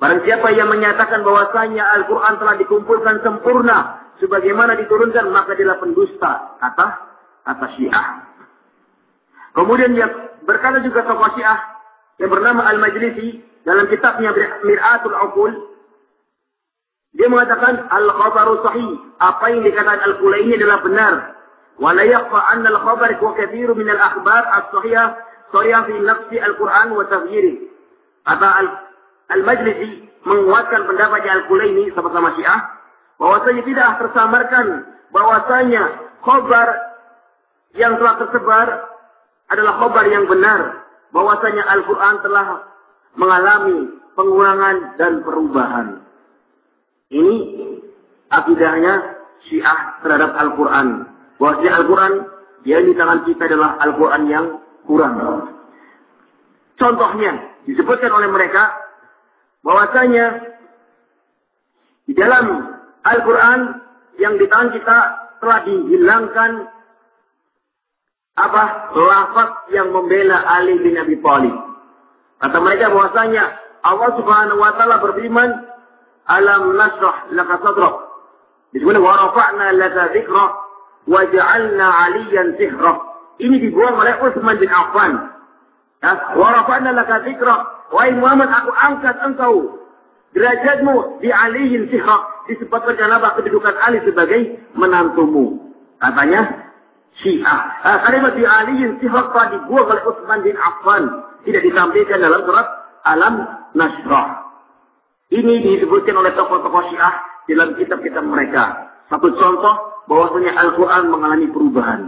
Barang siapa yang menyatakan bahwasanya Al-Quran telah dikumpulkan sempurna sebagaimana diturunkan maka dia pendusta kata kata Syiah. Kemudian dia berkata juga tokoh Syiah yang bernama Al-Majlisi dalam kitabnya Mir'atul Aqul dia mengatakan al-khabaru sahih. Apa yang dikatakan Al-Qulaini adalah benar. Wa yaqfa anna al-khabar huwa katsiru min al-akhbar as-sahihah sariha fi nafsi al-Qur'an wa tafsiri. Kata Al-Majlisi menguatkan pendapat Al-Qulaini sama-sama Syiah bahwasanya tidak tersamarkan bahwasanya khabar yang telah tersebar adalah khabar yang benar bahwasanya Al-Qur'an telah mengalami pengurangan dan perubahan. Ini akidahnya Syiah terhadap Al-Qur'an. Bahwasanya Al-Quran yang di tangan kita adalah Al-Quran yang kurang. Contohnya disebutkan oleh mereka bahwasanya di dalam Al-Quran yang di tangan kita telah dihilangkan apa lafaz yang membela Ali bin Abi Thalib. Kata mereka bahwasanya Allah Subhanahu wa taala berfirman, "Alam nasrah laka sadrak." Disebut wa rafa'na laka dzikrak waja'alna aliyan sihrah. ini dibuang oleh Utsman bin Affan. Ya, wa rafa'na laka dzikra. Wahai Muhammad, aku angkat engkau derajatmu di alihin sihak disebabkan kenapa kedudukan Ali sebagai menantumu. Katanya Syiah. Nah, kalimat di alihin sihak telah dibuang oleh Utsman bin Affan. Tidak ditampilkan dalam surat Alam Nasrah. Ini disebutkan oleh tokoh-tokoh Syiah dalam kitab-kitab mereka. Satu contoh bahwasanya Al-Quran mengalami perubahan.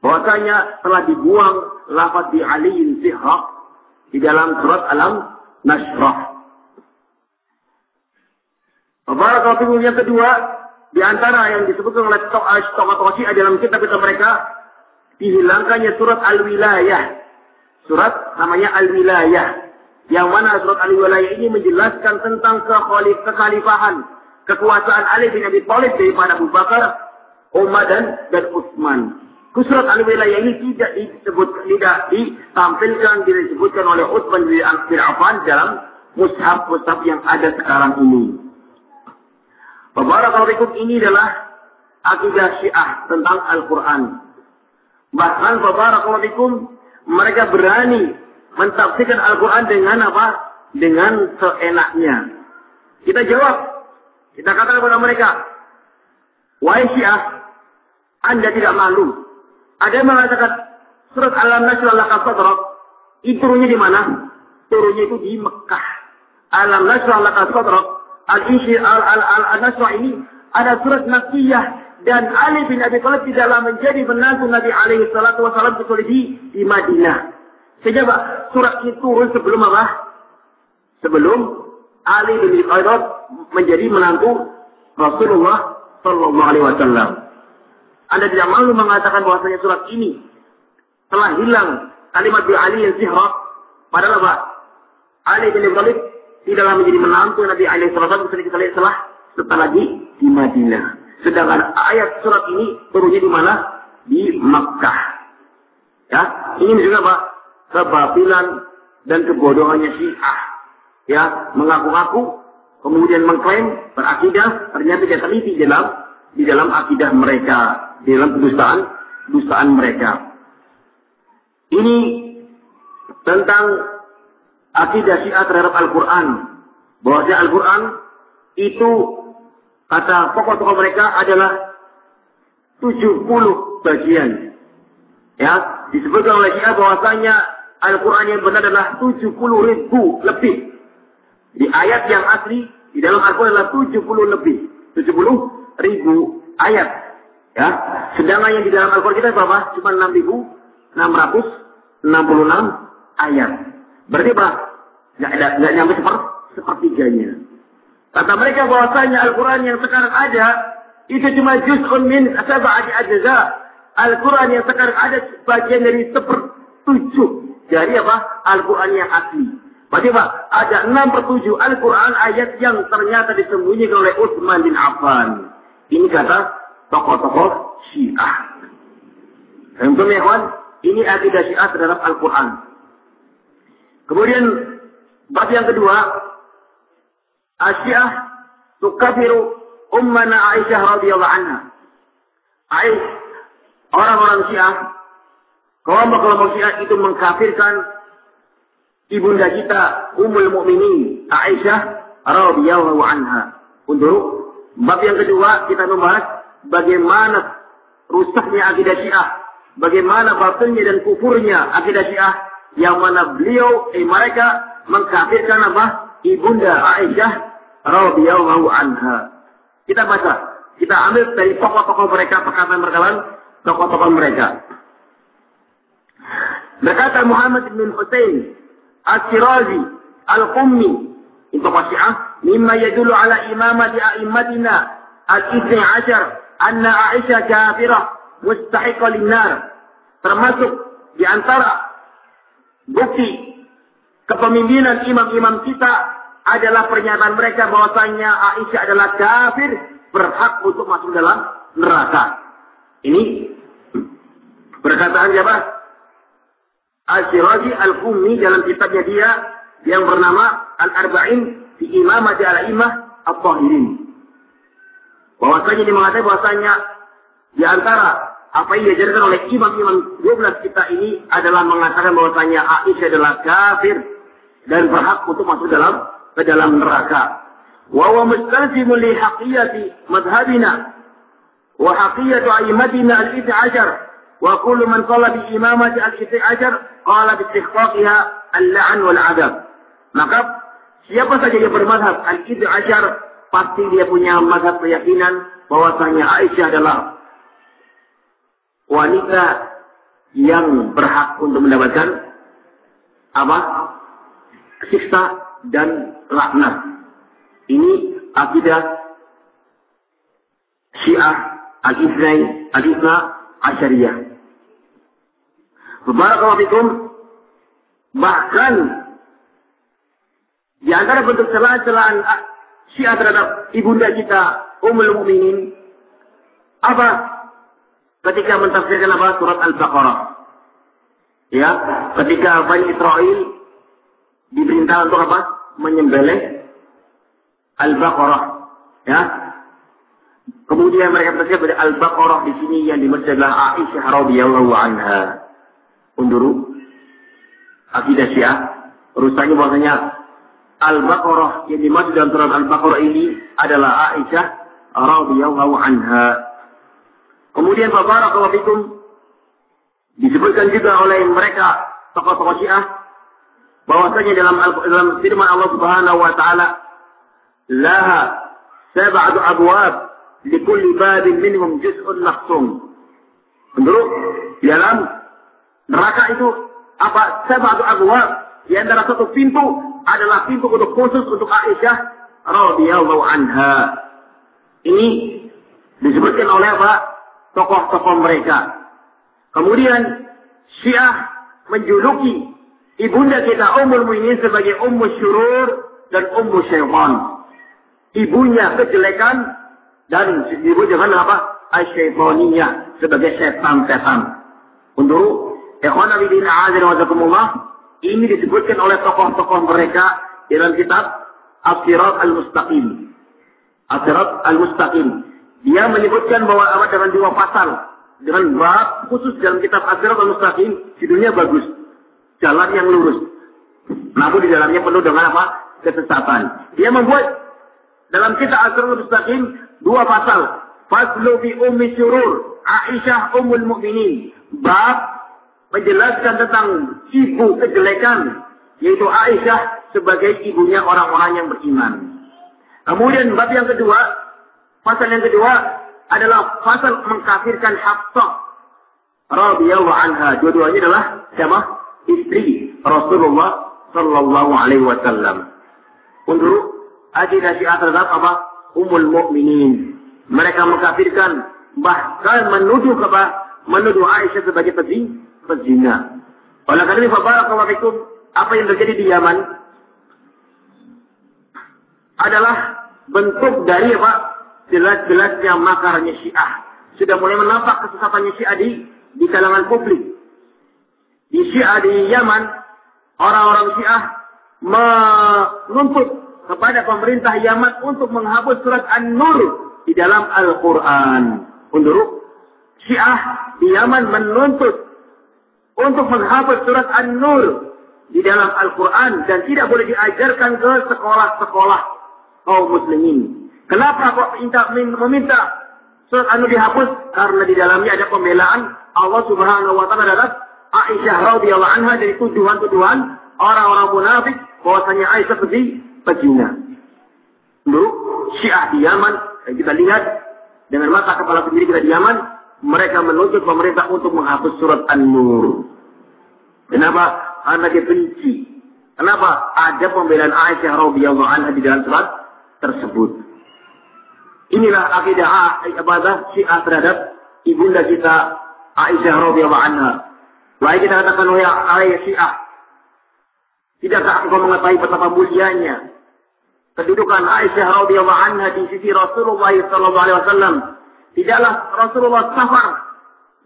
Bahwasanya telah dibuang lafaz di alihin sihak di dalam surat Alam Nasrah. Bapak yang kedua, di antara yang disebutkan oleh tokoh-tokoh Syiah dalam kitab-kitab mereka, dihilangkannya surat Al-Wilayah. Surat namanya Al-Wilayah. Yang mana surat Al-Wilayah ini menjelaskan tentang kekhalifahan, kekuasaan Ali bin Abi Thalib daripada Abu Bakar, Umar dan dan Utsman. Surat Al-Wilayah ini tidak disebut tidak ditampilkan disebutkan oleh Utsman bin Affan dalam mushaf-mushaf yang ada sekarang ini. Bapak ini adalah akidah Syiah tentang Al-Quran. Bahkan Bapak mereka berani mentafsirkan Al-Quran dengan apa? Dengan seenaknya. Kita jawab. Kita katakan kepada mereka. Wahai Syiah, Anda tidak malu. Ada yang mengatakan surat Al-Nasr al itu turunnya di mana? Turunnya itu di Mekah. Al-Nasr al Al-Insyir Al-Nasr ini ada surat Nakiyah dan Ali bin Abi Thalib tidaklah menjadi menantu Nabi alaihi salatu wasallam di, di Madinah. Pak, surat itu turun sebelum apa? Sebelum Ali bin Abi Thalib menjadi menantu Rasulullah sallallahu alaihi wasallam. Anda tidak malu mengatakan bahwasanya surat ini telah hilang kalimat Ali yang sihraq. Padahal apa? Ali bin Abi Thalib tidaklah menjadi menantu Nabi alaihi wasallam kecuali setelah setelah di di Madinah. Sedangkan ayat surat ini turunnya di mana? Di Makkah. Ya, ini juga Pak kebabilan dan kebodohannya Syiah. Ya, mengaku-ngaku kemudian mengklaim berakidah ternyata tidak teliti di dalam di dalam akidah mereka, di dalam kedustaan kedustaan mereka. Ini tentang akidah Syiah terhadap Al-Qur'an. Bahwa Al-Qur'an itu Kata pokok-pokok mereka adalah 70 bagian. Ya, disebutkan oleh Syiah bahwasanya Al-Quran yang benar adalah 70 ribu lebih. Di ayat yang asli, di dalam Al-Quran adalah 70 lebih. 70 ribu ayat. Ya, sedangkan yang di dalam Al-Quran kita berapa? Cuma 6.666 ayat. Berarti apa? Nggak, nggak nyampe seperti sepertiganya. Kata mereka bahwasanya Al-Quran yang sekarang ada, itu cuma juz'un min sab'ati ajza. Al-Quran yang sekarang ada bagian dari sepertujuh dari apa? Al-Quran yang asli. Berarti apa? Ada enam per Al-Quran ayat yang ternyata disembunyikan oleh Utsman bin Affan. Ini kata tokoh-tokoh Syiah. Ya kawan, ini akidah Syiah terhadap Al-Quran. Kemudian bab yang kedua, Asy'ah tukafiru ummana Aisyah radhiyallahu anha. Aisyah, orang-orang Syiah, kelompok-kelompok Syiah itu mengkafirkan ibunda kita Ummul Mukminin Aisyah radhiyallahu anha. Untuk bab yang kedua kita membahas bagaimana rusaknya akidah Syiah, bagaimana batilnya dan kufurnya akidah Syiah yang mana beliau eh mereka mengkafirkan apa? Ibunda Aisyah radhiyallahu anha. Kita baca, kita ambil dari tokoh-tokoh mereka, perkataan-perkataan tokoh-tokoh mereka. Berkata Muhammad bin Hussein Al-Sirazi Al-Qummi itu Syiah mimma yadullu ala imamati a'immatina al-ithni ashar anna Aisyah kafirah mustahiqa linnar termasuk di antara bukti kepemimpinan imam-imam kita adalah pernyataan mereka bahwasanya Aisyah adalah kafir berhak untuk masuk dalam neraka. Ini perkataan siapa? Al-Sirazi Al-Qummi dalam kitabnya dia yang bernama Al-Arba'in di Imamah Al-Imah Al-Tahirin. Bahwasanya dia mengatakan bahwasanya di antara apa yang diajarkan oleh imam-imam 12 kita ini adalah mengatakan bahwasanya Aisyah adalah kafir dan berhak untuk masuk dalam ke dalam neraka. Wa huwa mustalzimun li haqiyati madhhabina wa haqiyatu aimatina al-11 wa kullu man qala bi imamati al-11 qala bi istihqaqiha al-la'n wal 'adab. Maka siapa saja yang bermadhab al-11 pasti dia punya madhab keyakinan bahwasanya Aisyah adalah wanita yang berhak untuk mendapatkan apa? Siksa dan laknat. Ini akidah Syiah Al-Ithnai Al-Ithna Asyariyah. Barakallahu bahkan di antara bentuk celaan-celaan Syiah terhadap ibunda kita Ummul Mukminin apa ketika mentafsirkan apa surat Al-Baqarah. Ya, ketika Bani Israel diperintah untuk apa? Menyembelih Al-Baqarah. Ya. Kemudian mereka berkata pada Al-Baqarah di sini yang dimaksud adalah Aisyah radhiyallahu anha. Unduru akidah Syiah rusaknya bahwasanya Al-Baqarah yang dimaksud dalam surat Al-Baqarah ini adalah Aisyah radhiyallahu anha. Kemudian Barakallahu fikum disebutkan juga oleh mereka tokoh-tokoh Syiah bahwasanya dalam dalam firman Allah Subhanahu wa taala laha sab'atu abwab likulli babin minhum juz'un maqsum. Menurut dalam neraka itu apa sab'atu abwab di antara satu pintu adalah pintu untuk khusus untuk Aisyah radhiyallahu anha. Ini disebutkan oleh apa? Tokoh-tokoh mereka. Kemudian Syiah menjuluki ibunda kita Ummul Mu'minin sebagai Ummu Syurur dan Ummu Syaitan. Ibunya kejelekan dan ibu dengan apa? Asyaitaniyah sebagai setan-setan. Untuk Ikhwan Abidin Azir wa ini disebutkan oleh tokoh-tokoh mereka dalam kitab As-Sirat Al-Mustaqim. As-Sirat Al-Mustaqim. Dia menyebutkan bahwa amat dengan dua pasal dengan bab khusus dalam kitab Asirat al-Mustaqim judulnya bagus. Jalan yang lurus. Namun di dalamnya penuh dengan apa? Kesesatan. Dia membuat dalam kitab Asirat al-Mustaqim dua pasal. Faslu fi ummi syurur. Aisyah ummul mu'minin. Bab menjelaskan tentang ibu kejelekan. Yaitu Aisyah sebagai ibunya orang-orang yang beriman. Kemudian bab yang kedua Pasal yang kedua adalah pasal mengkafirkan Hafsah radhiyallahu anha. Dua-duanya adalah siapa? Istri Rasulullah sallallahu alaihi wasallam. Untuk akidah Syiah terhadap apa? Umul Mukminin. Mereka mengkafirkan bahkan menuduh apa? Menuduh Aisyah sebagai pezina. Oleh karena itu, Barakallahu apa yang terjadi di Yaman adalah bentuk dari apa? Jelas-jelasnya makarnya Syiah. Sudah mulai menampak kesesatannya Syiah di, di kalangan publik. Di Syiah di Yaman, orang-orang Syiah menuntut kepada pemerintah Yaman untuk menghapus surat An-Nur di dalam Al-Quran. Untuk Syiah di Yaman menuntut untuk menghapus surat An-Nur di dalam Al-Quran dan tidak boleh diajarkan ke sekolah-sekolah kaum muslimin. Kenapa kok minta, meminta surat anu dihapus? Karena di dalamnya ada pembelaan Allah Subhanahu wa taala adalah Aisyah radhiyallahu anha dari tuduhan-tuduhan orang-orang munafik bahwasanya Aisyah pergi pezina. Dulu Syiah di Yaman kita lihat dengan mata kepala sendiri kita di Yaman, mereka menuntut pemerintah untuk menghapus surat An-Nur. Kenapa? Karena dia benci. Kenapa? Ada pembelaan Aisyah radhiyallahu anha di dalam surat tersebut. Inilah akidah ibadah Syiah terhadap ibunda kita Aisyah radhiyallahu anha. Wahai kita katakan wahai Syiah, tidakkah engkau mengetahui betapa mulianya kedudukan Aisyah radhiyallahu anha di sisi Rasulullah sallallahu alaihi wasallam? Tidaklah Rasulullah safar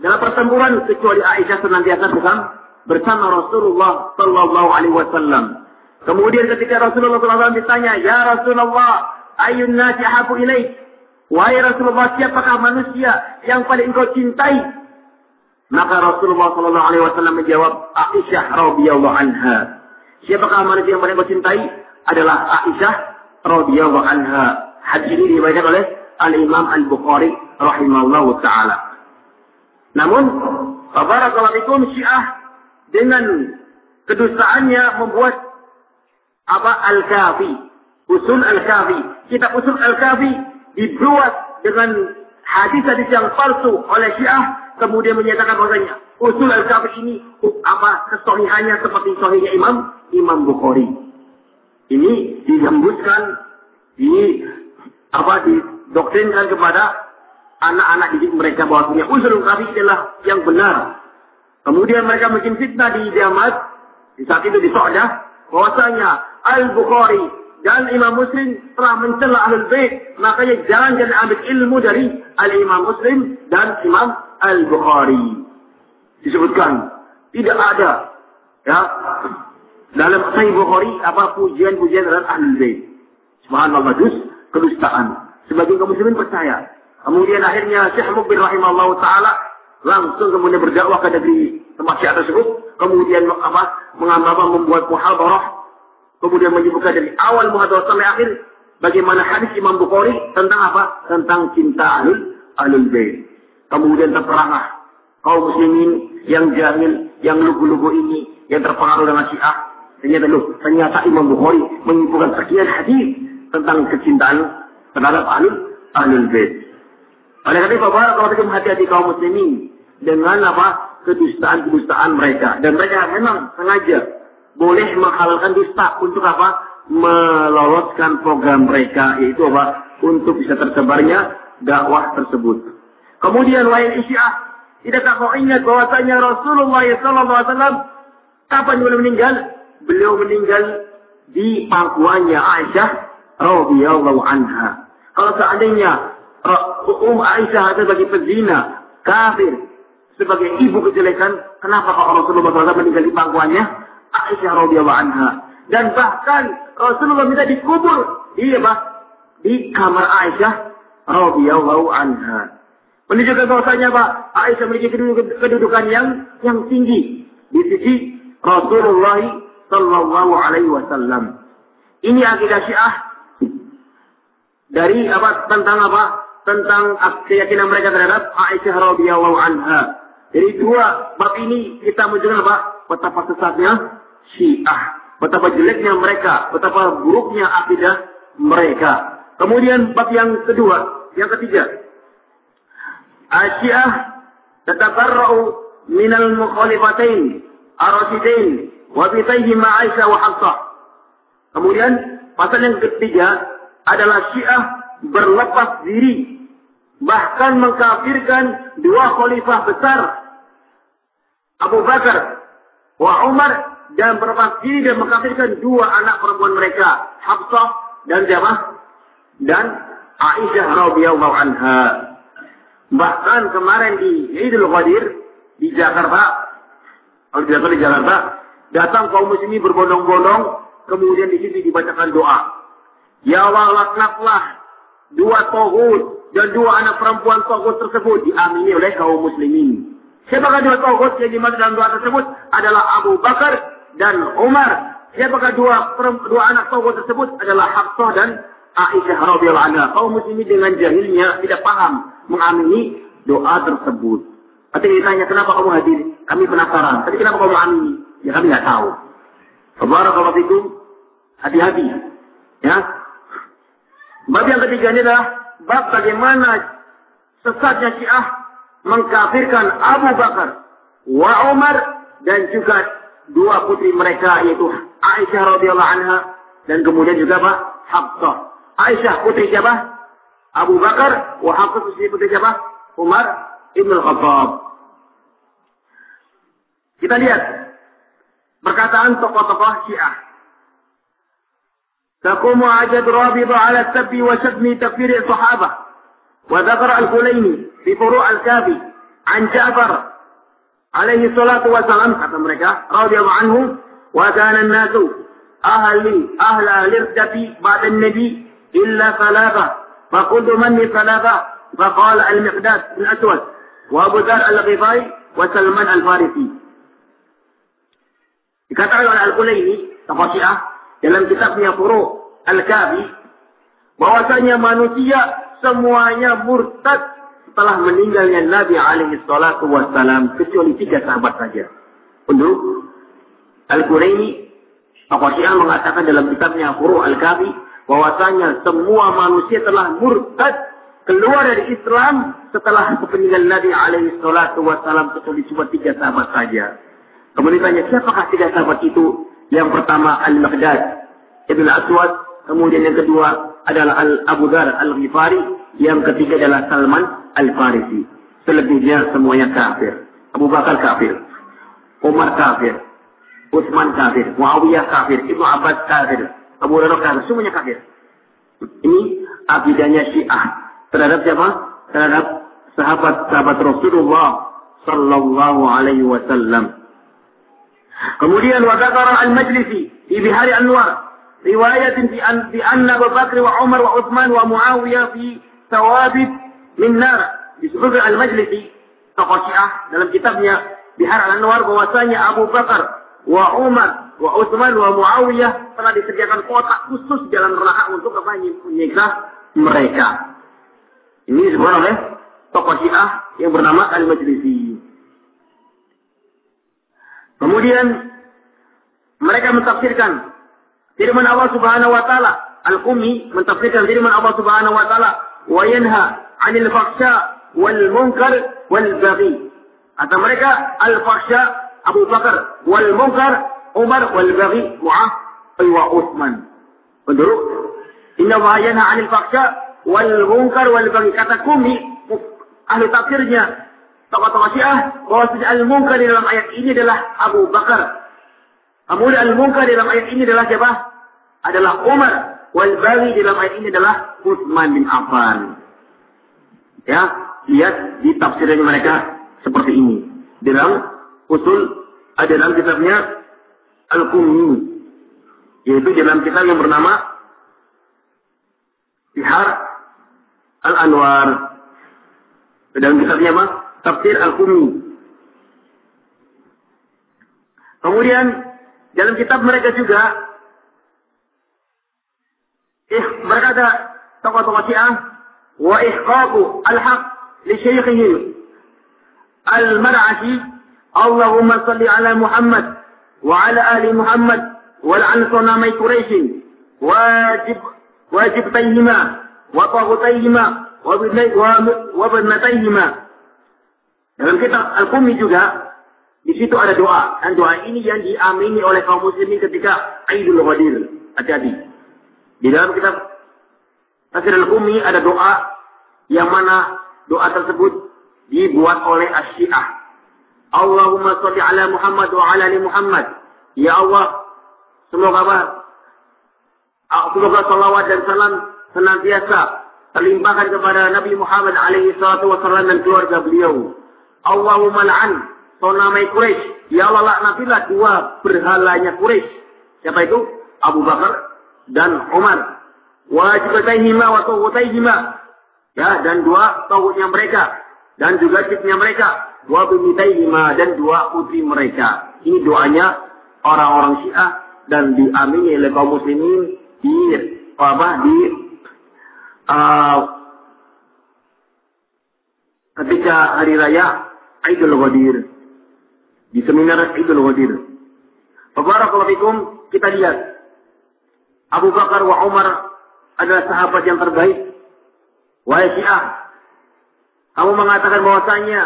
dalam pertempuran kecuali Aisyah senantiasa bersama bersama Rasulullah sallallahu alaihi wasallam. Kemudian ketika Rasulullah SAW ditanya, Ya Rasulullah, ayun nasi ilaih? Wahai Rasulullah, siapakah manusia yang paling engkau cintai Maka Rasulullah Shallallahu Alaihi Wasallam menjawab, Aisyah radhiyallahu anha. Siapakah manusia yang paling kau cintai? Adalah Aisyah radhiyallahu anha. Hadis ini diriwayatkan oleh Al Imam Al Bukhari rahimahullah taala. Namun, Barakallahu Syiah dengan kedustaannya membuat apa Al-Kafi, Usul Al-Kafi. Kitab Usul Al-Kafi dibuat dengan hadis-hadis yang palsu oleh Syiah kemudian menyatakan bahwasanya Usul Al-Kafi ini apa kesohihannya seperti sohihnya Imam Imam Bukhari. Ini dihembuskan di apa didoktrinkan kepada anak-anak didik mereka bahwasanya Usul Al-Kafi adalah yang benar. Kemudian mereka bikin fitnah di Jamat di saat itu di Saudah bahwasanya Al-Bukhari dan Imam Muslim telah mencela Ahlul Bait, makanya jangan jangan ambil ilmu dari Al-Imam Muslim dan Imam Al-Bukhari. Disebutkan tidak ada ya dalam Sahih Bukhari apa pujian-pujian terhadap Ahlul Bait. Subhanallah dus kedustaan. Sebagian kaum muslimin percaya. Kemudian akhirnya Syekh Mubin rahimahullah taala langsung kemudian berdakwah ke negeri tempat syiah tersebut, kemudian apa, mengambil membuat muhadarah, kemudian menyebutkan dari awal muhadarah sampai akhir bagaimana hadis Imam Bukhari tentang apa? Tentang cinta ahlul ahlul bait. Kemudian terperangah kaum muslimin yang jahil, yang lugu-lugu ini, yang terpengaruh dengan syiah. Ternyata loh, ternyata Imam Bukhari menyimpulkan sekian hadis tentang kecintaan terhadap ahlul ahlul bait. Oleh karena itu, Bapak, kalau kita hati-hati kaum muslimin, dengan apa kedustaan-kedustaan mereka dan mereka memang sengaja boleh menghalalkan dusta untuk apa meloloskan program mereka yaitu apa untuk bisa tersebarnya dakwah tersebut. Kemudian lain Isyiah tidakkah kau ingat bahwasanya Rasulullah SAW kapan beliau meninggal? Beliau meninggal di pangkuannya Aisyah radhiyallahu anha. Kalau seandainya Um Aisyah ada bagi pezina, kafir, sebagai ibu kejelekan, kenapa kalau Rasulullah SAW meninggal di pangkuannya? Aisyah radhiyallahu anha. Dan bahkan Rasulullah minta dikubur di apa? Di kamar Aisyah radhiyallahu anha. Menunjukkan bahwasanya Pak Aisyah memiliki kedudukan yang yang tinggi di sisi Rasulullah Sallallahu Alaihi Wasallam. Ini akidah Syiah dari apa tentang apa tentang keyakinan mereka terhadap Aisyah radhiyallahu anha. Jadi dua bab ini kita menunjukkan apa? Betapa sesatnya Syiah. Betapa jeleknya mereka. Betapa buruknya akidah mereka. Kemudian bab yang kedua. Yang ketiga. Syiah tatabarra'u minal mukhalifatain arasidain wa ma Aisyah wa Hafsah. Kemudian pasal yang ketiga adalah Syiah berlepas diri bahkan mengkafirkan dua khalifah besar Abu Bakar wa Umar dan diri dan mengkafirkan dua anak perempuan mereka Hafsah dan Jamah dan Aisyah radhiyallahu anha. Bahkan kemarin di Idul Qadir di Jakarta kalau tidak di Jakarta datang kaum muslimin berbondong-bondong kemudian di sini dibacakan doa. Ya Allah laknatlah dua tohut dan dua anak perempuan togut tersebut diamini oleh kaum muslimin. Siapakah dua togut yang dimaksud dalam doa tersebut? Adalah Abu Bakar dan Umar. Siapakah dua dua anak togut tersebut adalah Hafsah dan Aisyah radhiyallahu anha. Kaum muslimin dengan jahilnya tidak paham mengamini doa tersebut. Nanti ditanya kenapa kamu hadir? Kami penasaran. Tapi kenapa kamu amini? Ya kami nggak tahu. Barakallahu fikum. Hati-hati. Ya. Bab yang ketiga ini adalah bab bagaimana sesatnya Syiah mengkafirkan Abu Bakar wa Umar dan juga dua putri mereka yaitu Aisyah radhiyallahu anha dan kemudian juga Pak Hafsah. Aisyah putri siapa? Abu Bakar wa Hafsah putri siapa? Umar Ibn Khattab. Kita lihat perkataan tokoh-tokoh Syiah. تقوم عجد رابضة على السب وشتم تكفير الصحابة وذكر الكليني في فروع الكافي عن جعفر عليه الصلاة والسلام kata mereka radhiyallahu anhu wa kana an-nasu ahli ahla lirdati ba'da an-nabi illa salaba فقلت من ثلاثة فقال المقداد الأسود وأبو ذر الغفاري وسلمان الفارسي dikatakan oleh Al-Qulaini Tafasiah dalam kitabnya Furu Al-Kabi bahwasanya manusia semuanya murtad setelah meninggalnya Nabi alaihi salatu wassalam kecuali tiga sahabat saja. Untuk Al-Quraini, tokoh Syiah mengatakan dalam kitabnya Furu Al-Kabi, bahwasanya semua manusia telah murtad keluar dari Islam setelah peninggalan Nabi alaihi salatu wassalam kecuali cuma tiga sahabat saja. Kemudian tanya, siapakah tiga sahabat itu? Yang pertama Al-Maghdad, Ibn Aswad. Kemudian yang kedua adalah Al Abu Dhar Al-Ghifari. Yang ketiga adalah Salman Al-Farisi. Selebihnya semuanya kafir. Abu Bakar kafir. Umar kafir. Utsman kafir. Muawiyah kafir. Ibnu Abbas kafir. Abu Hurairah kafir. Semuanya kafir. Ini akidahnya Syiah. Terhadap siapa? Terhadap sahabat-sahabat Rasulullah sallallahu alaihi wasallam. Kemudian wadakara al-majlisi di Bihari Anwar. Riwayat di, an, di anna Abu Bakr wa Umar wa Min nar. Disebutkan al-majlisi, tokoh Syiah dalam kitabnya Bihar al-Anwar bahwasanya Abu Bakar wa Umar wa Uthman wa Muawiyah telah disediakan kotak khusus jalan neraka untuk apa menyiksa mereka. Ini disebut oleh tokoh Syiah yang bernama Al-Majlisi. Kemudian mereka mentafsirkan firman Allah Subhanahu wa taala. Al-Qumi mentafsirkan firman Allah Subhanahu wa taala, "Wa yanha عن الفحشاء والمنكر والبغي. أتى مريكا الفحشاء أبو بكر والمنكر عمر والبغي معاوية أيوة، وعثمان انظروا. إنما ينهى عن الفحشاء والمنكر والبغي. كتا كومي أهل تفسيرنا تقطع شيئا بواسطة المنكر dalam ayat ini adalah Abu Bakar Amul al-Munkar dalam ayat ini adalah siapa? Adalah Umar. Wal-Bali dalam ayat ini adalah Uthman. Ya, lihat di tafsirannya mereka seperti ini. Dalam usul ada dalam kitabnya Al-Qummi. Yaitu dalam kitab yang bernama Bihar Al-Anwar. Dalam kitabnya apa? tafsir Al-Qumi. Kemudian dalam kitab mereka juga eh, berkata tokoh-tokoh Syiah wa ihqaqu al-haq li syaikhihim al-mar'ashi Allahumma salli ala Muhammad wa ala ali Muhammad wa la'an sunamai Quraisy wajib wajib tayyima wa taghutayhima wa ibnatayhima dalam kitab Al-Qumi juga, di situ ada doa. Dan doa ini yang diamini oleh kaum muslimin ketika Aidul Ghadir. Hati-hati. Di dalam kitab Tafsir Al-Qumi ada doa yang mana doa tersebut dibuat oleh Asyiah. Allahumma salli ala Muhammad wa ala ali Muhammad. Ya Allah, semoga apa? Semoga salawat dan salam senantiasa terlimpahkan kepada Nabi Muhammad alaihi salatu wasallam dan keluarga beliau Allahumma la'an sonamai Quraisy. Ya Allah laknatilah dua berhalanya Quraisy. Siapa itu? Abu Bakar dan Umar. Wajibataihima wa tawutaihima. Ya, dan dua tauhidnya mereka. Dan juga cipnya mereka. Wa bimitaihima dan dua putri mereka. Ini doanya orang-orang Syiah dan diamini oleh kaum muslimin di apa di uh, ketika hari raya Aidul Ghadir. Di seminar Aidul Ghadir. Barakallahu kita lihat. Abu Bakar wa Umar adalah sahabat yang terbaik. Wahai Syiah, kamu mengatakan bahwasanya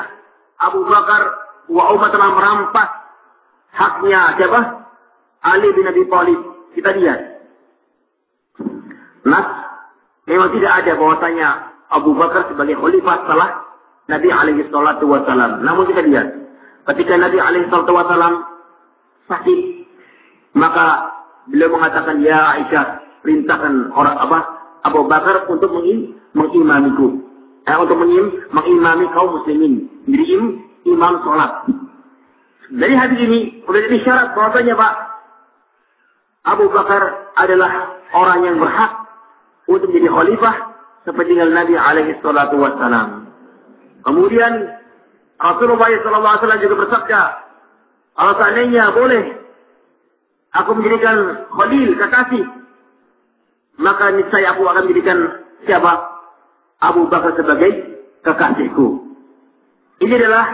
Abu Bakar wa Umar telah merampas haknya siapa? Ali bin Abi Thalib. Kita lihat. Nas memang tidak ada bahwasanya Abu Bakar sebagai khalifah setelah Nabi alaihi salatu wasalam. Namun kita lihat, ketika Nabi alaihi salatu wasalam sakit, maka beliau mengatakan, Ya Aisyah, perintahkan orang apa? Abu Bakar untuk mengim, mengimamiku. Eh, untuk mengim, mengimami kaum muslimin. Jadi im, imam sholat. Dari hadis ini, sudah jadi syarat bahwasanya Pak, Abu Bakar adalah orang yang berhak untuk menjadi khalifah seperti Nabi alaihi salatu wassalam. Kemudian Rasulullah SAW juga bersabda, kalau seandainya boleh aku menjadikan khalil, kekasih, maka niscaya aku akan menjadikan siapa? Abu Bakar sebagai kekasihku. Ini adalah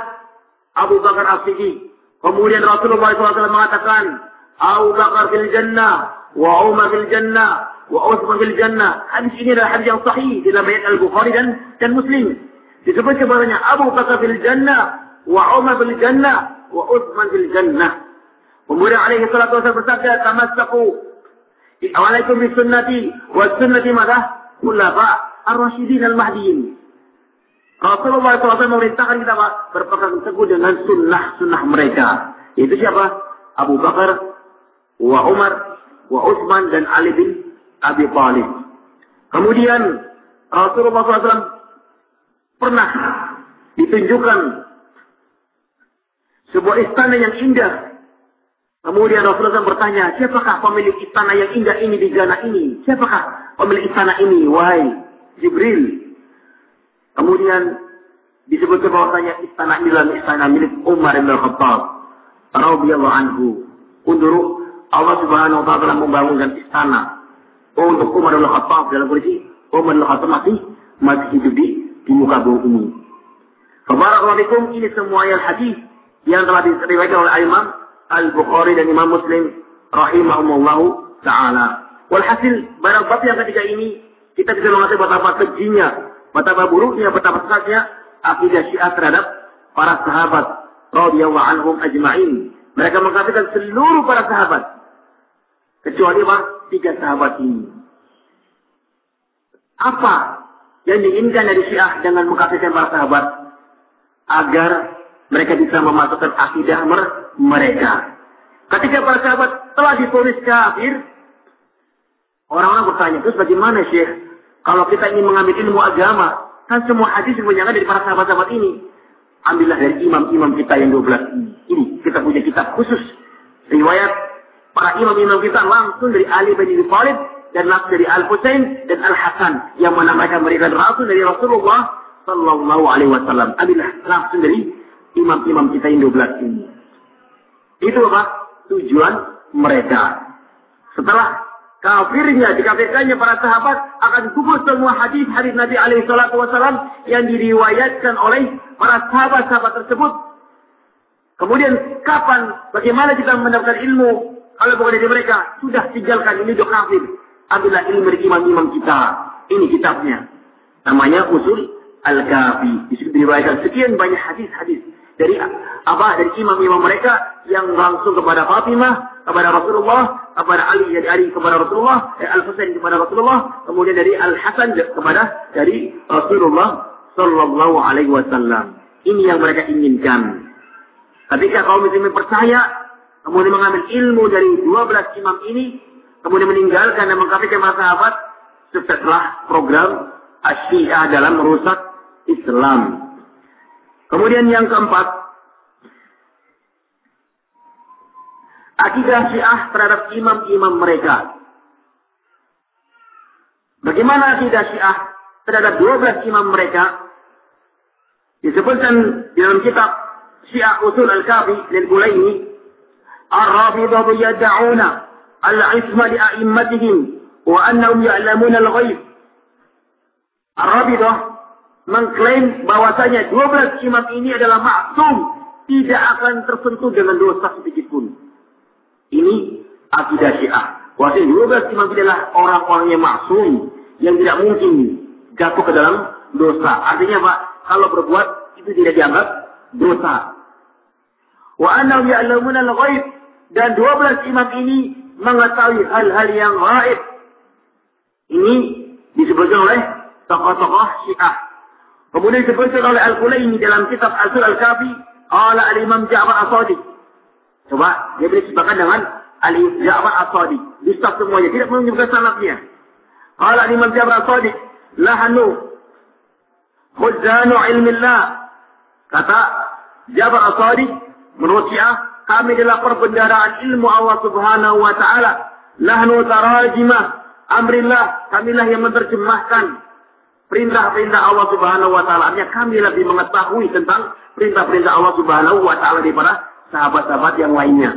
Abu Bakar As-Siddiq. Kemudian Rasulullah SAW mengatakan, Abu Bakar fil jannah, wa Umar fil jannah, wa Utsman fil jannah. Hadis ini adalah hadis yang sahih di dalam ayat Al-Bukhari dan dan Muslim. Disebut kepadanya Abu Bakar fil jannah, wa Umar fil jannah, wa Utsman fil jannah. Kemudian alaihi salatu wasallam bersabda, "Tamassaku alaikum bi sunnati wa sunnati madha khulafa ar-rasyidin al-mahdiyyin." Rasulullah SAW memerintahkan kita Pak, berpegang teguh dengan sunnah-sunnah mereka. Itu siapa? Abu Bakar, wa Umar, wa Utsman dan Ali bin Abi Thalib. Kemudian Rasulullah SAW pernah ditunjukkan sebuah istana yang indah. Kemudian Rasulullah SAW bertanya, siapakah pemilik istana yang indah ini di jana ini? Siapakah pemilik istana ini? Wahai Jibril. Kemudian disebutkan bahwasanya istana ini adalah istana milik Umar bin Khattab radhiyallahu anhu. Untuk Allah Subhanahu wa taala membangunkan istana untuk Umar bin Khattab dalam kondisi Umar bin Khattab masih masih hidup di di muka bumi ini. Barakallahu ini semua ayat hadis yang telah diriwayatkan oleh Imam Al-Bukhari dan Imam Muslim rahimahumullah taala. Walhasil barang bab yang ketiga ini kita bisa mengatakan betapa kejinya betapa buruknya, betapa sesatnya akidah Syiah terhadap para sahabat radhiyallahu anhum ajma'in. Mereka mengatakan seluruh para sahabat kecuali apa? Tiga sahabat ini. Apa yang diinginkan dari Syiah dengan mengkafirkan para sahabat agar mereka bisa memasukkan akidah mereka. Ketika para sahabat telah difonis kafir, orang-orang bertanya, terus bagaimana Syekh? Kalau kita ingin mengambil ilmu agama, kan semua hadis kebanyakan dari para sahabat-sahabat ini. Ambillah dari imam-imam kita yang 12 ini. Ini kita punya kitab khusus. Riwayat para imam-imam kita langsung dari Ali bin Abi Thalib dan dari Al Husain dan Al Hasan yang mana mereka rasul dari Rasulullah Sallallahu Alaihi Wasallam. Ambillah langsung dari imam-imam kita yang 12 ini. Itu apa? Tujuan mereka. Setelah kafirnya, dikafirkannya para sahabat akan gugur semua hadis-hadis Nabi alaihi salatu wasallam yang diriwayatkan oleh para sahabat-sahabat tersebut. Kemudian kapan, bagaimana kita mendapatkan ilmu kalau bukan dari mereka? Sudah tinggalkan ini sudah kafir. Ambillah ilmu dari imam-imam kita. Ini kitabnya. Namanya Usul Al-Kafi. Diriwayatkan sekian banyak hadis-hadis dari apa dari imam-imam mereka yang langsung kepada Fatimah, kepada Rasulullah, kepada Ali dari Ali kepada Rasulullah, eh, Al Husain kepada Rasulullah, kemudian dari Al Hasan kepada dari Rasulullah Sallallahu Alaihi Wasallam. Ini yang mereka inginkan. Ketika kaum muslimin percaya, kemudian mengambil ilmu dari 12 imam ini, kemudian meninggalkan dan mengkafirkan para sahabat, sukseslah program Asyiyah dalam merusak Islam. Kemudian yang keempat, akidah Syiah terhadap imam-imam mereka. Bagaimana akidah Syiah terhadap 12 imam mereka? Disebutkan di dalam kitab Syiah Usul Al-Kafi lil Gulaini, Ar-Rafidah yad'una al-isma li a'immatihim wa annahum ya'lamuna al-ghaib. Ar-Rafidah mengklaim bahwasanya 12 imam ini adalah maksum, tidak akan tersentuh dengan dosa sedikit pun. Ini akidah Syiah. Bahwasanya 12 imam adalah orang-orang yang maksum, yang tidak mungkin jatuh ke dalam dosa. Artinya Pak, kalau berbuat itu tidak dianggap dosa. Wa annahum ya'lamuna al-ghaib dan 12 imam ini mengetahui hal-hal yang gaib. Ini disebutkan oleh tokoh-tokoh Syiah. Kemudian disebutkan oleh Al-Qulaini dalam kitab Asul Al-Kafi, ala al-Imam Ja'far As-Sadiq. Coba dia beri sebakan dengan Ali Ja'far As-Sadiq. Listaf semuanya, tidak menunjukkan sanatnya. Qala al-Imam Ja'far As-Sadiq, lahnu khuzanu ilmillah. Kata Ja'far As-Sadiq, menurut Syiah, kami adalah perbendaraan ilmu Allah Subhanahu wa taala. Lahnu tarajimah amrillah, kamilah yang menerjemahkan perintah-perintah Allah Subhanahu wa taala. Kami lebih mengetahui tentang perintah-perintah Allah Subhanahu wa taala daripada sahabat-sahabat yang lainnya.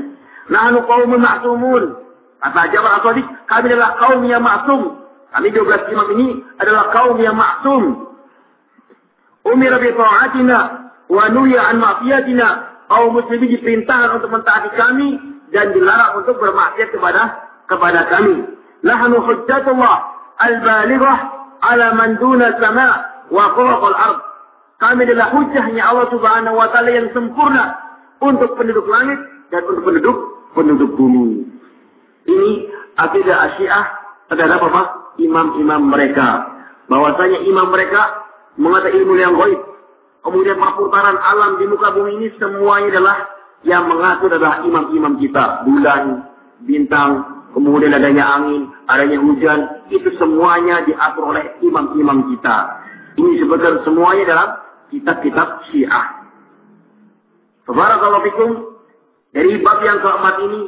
Nahnu qaumun ma'sumun. Kata Jabal Aswadi, kami adalah kaum yang maksum. Kami 12 imam ini adalah kaum yang maksum. Umir bi ta'atina wa nuhya an ma'siyatina. Kaum muslimin diperintahkan untuk mentaati kami dan dilarang untuk bermaksiat kepada kepada kami. Nahnu hujjatullah al-balighah ala man duna sama wa al ard. Kami adalah hujahnya Allah Subhanahu wa taala yang sempurna untuk penduduk langit dan untuk penduduk penduduk bumi. Ini akidah Asyiah terhadap apa? Imam-imam mereka. Bahwasanya imam mereka mengatakan ilmu yang gaib. Kemudian perputaran alam di muka bumi ini semuanya adalah yang mengatur adalah imam-imam kita. Bulan, bintang, kemudian adanya angin, adanya hujan, itu semuanya diatur oleh imam-imam kita. Ini disebutkan semuanya dalam kitab-kitab Syiah. Subhanakallah fikum, dari bab yang keempat ini,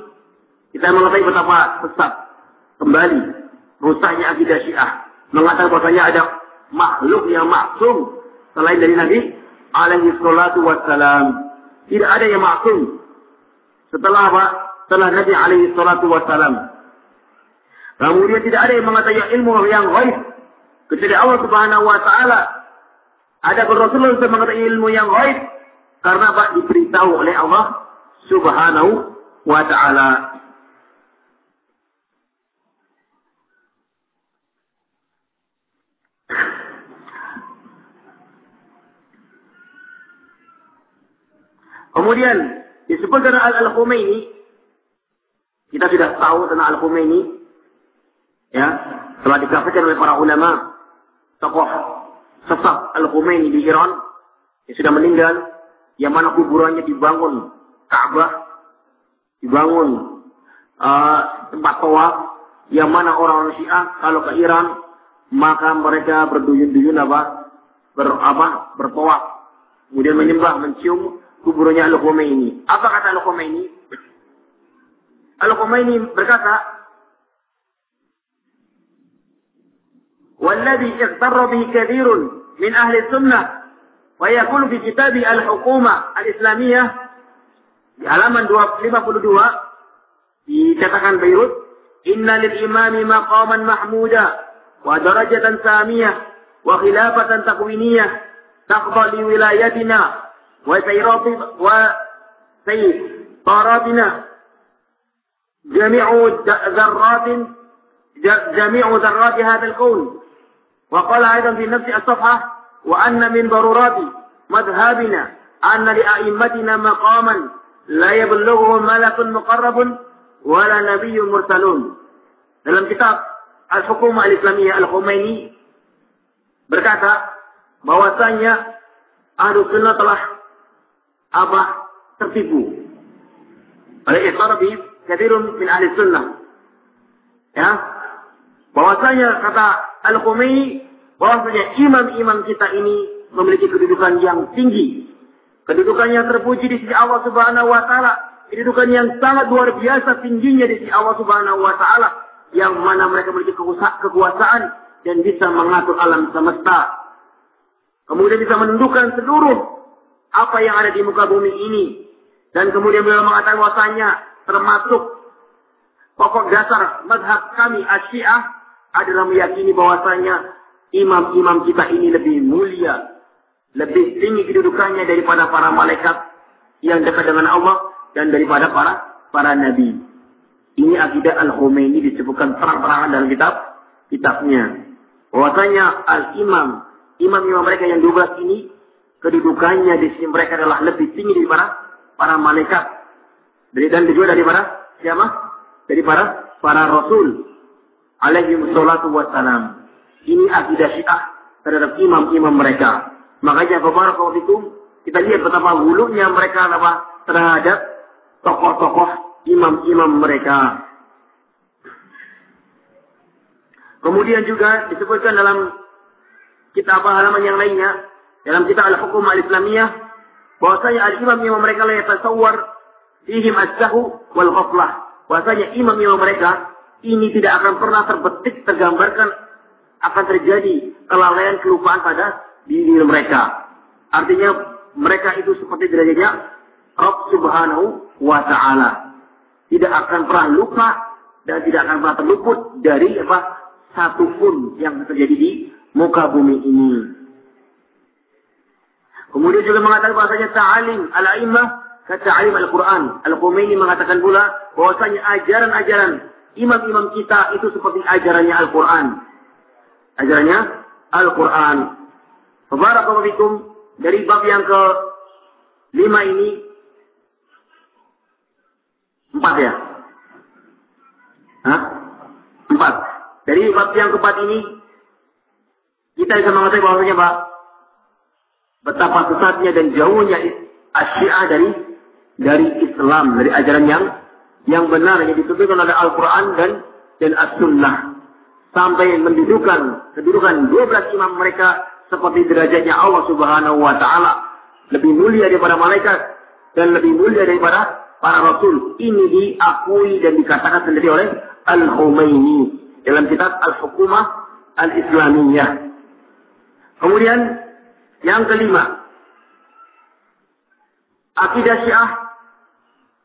kita mengetahui betapa sesat kembali rusaknya akidah Syiah. Mengatakan bahwasanya ada makhluk yang maksum selain dari Nabi alaihi salatu wassalam. Tidak ada yang maksum. Setelah apa? Setelah Nabi alaihi salatu wassalam. Kemudian tidak ada yang mengatakan ilmu yang gaib kecuali Allah Subhanahu wa taala. Ada Rasulullah yang mengatakan ilmu yang gaib karena Pak diberitahu oleh Allah Subhanahu wa taala. Kemudian disebutkan Al-Khumaini kita sudah tahu tentang Al-Khumaini ya telah dikafirkan oleh para ulama tokoh sesat Al-Khumaini di Iran yang sudah meninggal yang mana kuburannya dibangun Ka'bah dibangun uh, tempat tawaf yang mana orang-orang Syiah kalau ke Iran maka mereka berduyun-duyun apa ber apa bertawaf. Kemudian menyembah mencium kuburannya Al-Khumaini. Apa kata Al-Khumaini? Al-Khumaini berkata والذي اغتر به كثير من أهل السنة ويكون في كتاب الحكومة الإسلامية في علامة 52 في كتاب بيروت إن للإمام مقاما محمودا ودرجة سامية وخلافة تكوينية تقضى لولايتنا وسيطاراتنا جميع ذرات جميع ذرات هذا الكون وقال أيضا في نفس الصفحة وأن من ضرورات مذهبنا أن لأئمتنا مقاما لا يبلغه ملك مقرب ولا نبي مرسلون. Dalam كتاب الحكومة الإسلامية الخميني بركاتها berkata أهل السنة Sunnah telah apa tertipu. Oleh به كثير من أهل السنة. ya? Bahwasanya kata Al-Khomeini bahwasanya imam-imam kita ini memiliki kedudukan yang tinggi. Kedudukan yang terpuji di sisi Allah Subhanahu wa taala, kedudukan yang sangat luar biasa tingginya di sisi Allah Subhanahu wa taala yang mana mereka memiliki kekuasaan dan bisa mengatur alam semesta. Kemudian bisa menentukan seluruh apa yang ada di muka bumi ini. Dan kemudian beliau mengatakan bahwasanya termasuk pokok dasar madhab kami asyiah adalah meyakini bahwasanya imam-imam kita ini lebih mulia, lebih tinggi kedudukannya daripada para malaikat yang dekat dengan Allah dan daripada para para nabi. Ini akidah Al-Khomeini disebutkan terang-terangan dalam kitab kitabnya. Bahwasanya al-imam, imam-imam mereka yang 12 ini kedudukannya di sini mereka adalah lebih tinggi daripada para malaikat. Dan juga daripada siapa? Daripada para rasul alaihi wassalatu wassalam. Ini akidah syiah terhadap imam-imam mereka. Makanya barakallahu fikum kita lihat betapa wulunya mereka apa terhadap tokoh-tokoh imam-imam mereka. Kemudian juga disebutkan dalam kitab halaman yang lainnya dalam kitab Al-Hukum Al-Islamiyah bahwasanya al-imam-imam mereka la yatasawwar fihim as-sahu wal ghaflah. Bahwasanya imam-imam mereka ini tidak akan pernah terbetik tergambarkan akan terjadi kelalaian kelupaan pada diri mereka. Artinya mereka itu seperti derajatnya Rabb Subhanahu wa taala. Tidak akan pernah lupa dan tidak akan pernah terluput dari apa satu pun yang terjadi di muka bumi ini. Kemudian juga mengatakan bahasanya ta'alim al-a'immah ta'alim al-Quran. Al-Qumaini mengatakan pula bahwasanya ajaran-ajaran imam-imam kita itu seperti ajarannya Al-Quran. Ajarannya Al-Quran. Barakallahu dari bab yang ke lima ini empat ya. Hah? Empat. Dari bab yang keempat ini kita bisa mengatakan bahwasanya Pak betapa sesatnya dan jauhnya Asy'ah dari dari Islam, dari ajaran yang yang benar yang ditunjukkan oleh Al-Quran dan dan As-Sunnah sampai mendudukan kedudukan 12 imam mereka seperti derajatnya Allah Subhanahu wa taala lebih mulia daripada malaikat dan lebih mulia daripada para rasul. Ini diakui dan dikatakan sendiri oleh Al-Humaini dalam kitab Al-Hukumah Al-Islamiyah. Kemudian yang kelima, akidah Syiah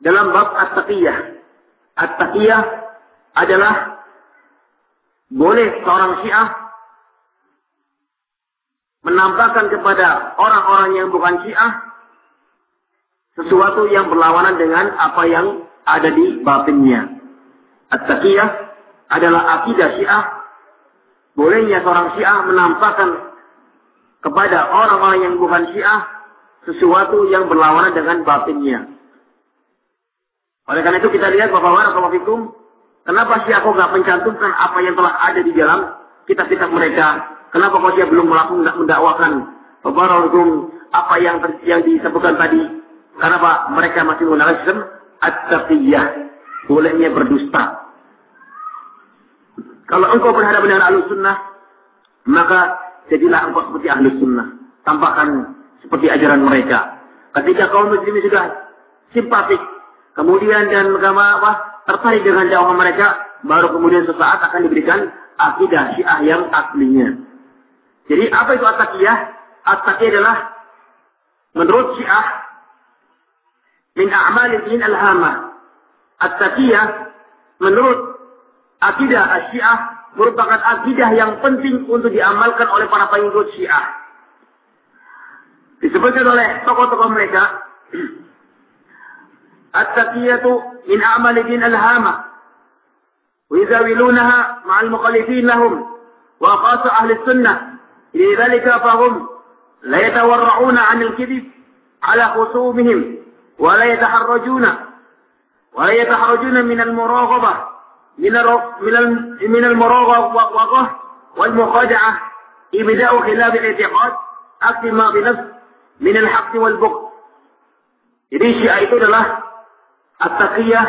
dalam bab At-Taqiyah. At-Taqiyah adalah boleh seorang Syiah menampakkan kepada orang-orang yang bukan Syiah sesuatu yang berlawanan dengan apa yang ada di batinnya. At-Taqiyah adalah akidah Syiah. Bolehnya seorang Syiah menampakkan kepada orang-orang yang bukan Syiah sesuatu yang berlawanan dengan batinnya. Oleh karena itu kita lihat bahwa Warakalafikum, kenapa Syiah kok nggak mencantumkan apa yang telah ada di dalam kitab-kitab mereka? Kenapa kok dia belum melakukan mendakwakan Warakalafikum apa yang yang disebutkan tadi? Kenapa mereka masih menggunakan sistem at-taqiyah? Bolehnya berdusta. Kalau engkau berhadapan dengan ahlu sunnah, maka jadilah engkau seperti ahlu sunnah. Tampakkan seperti ajaran mereka. Ketika kaum muslimin sudah simpatik, kemudian dan apa, tertarik dengan dakwah mereka, baru kemudian sesaat akan diberikan akidah syiah yang aslinya. Jadi apa itu at-taqiyah? At-taqiyah adalah menurut syiah min a'malil din al-hamah. At-taqiyah menurut akidah Syiah merupakan akidah yang penting untuk diamalkan oleh para pengikut Syiah. Disebutkan oleh tokoh-tokoh mereka, At-taqiyatu min a'mali din al-hama. ويزاولونها مع المخالفين لهم وخاص أهل السنة لذلك فهم لا يتورعون عن الكذب على خصومهم ولا يتحرجون ولا يتحرجون من المراغبة من من المراغبة والمخادعة إبداء خلاف الاعتقاد أكثر ما بنفس haqqi wal buk. Jadi syiah itu adalah at-taqiyah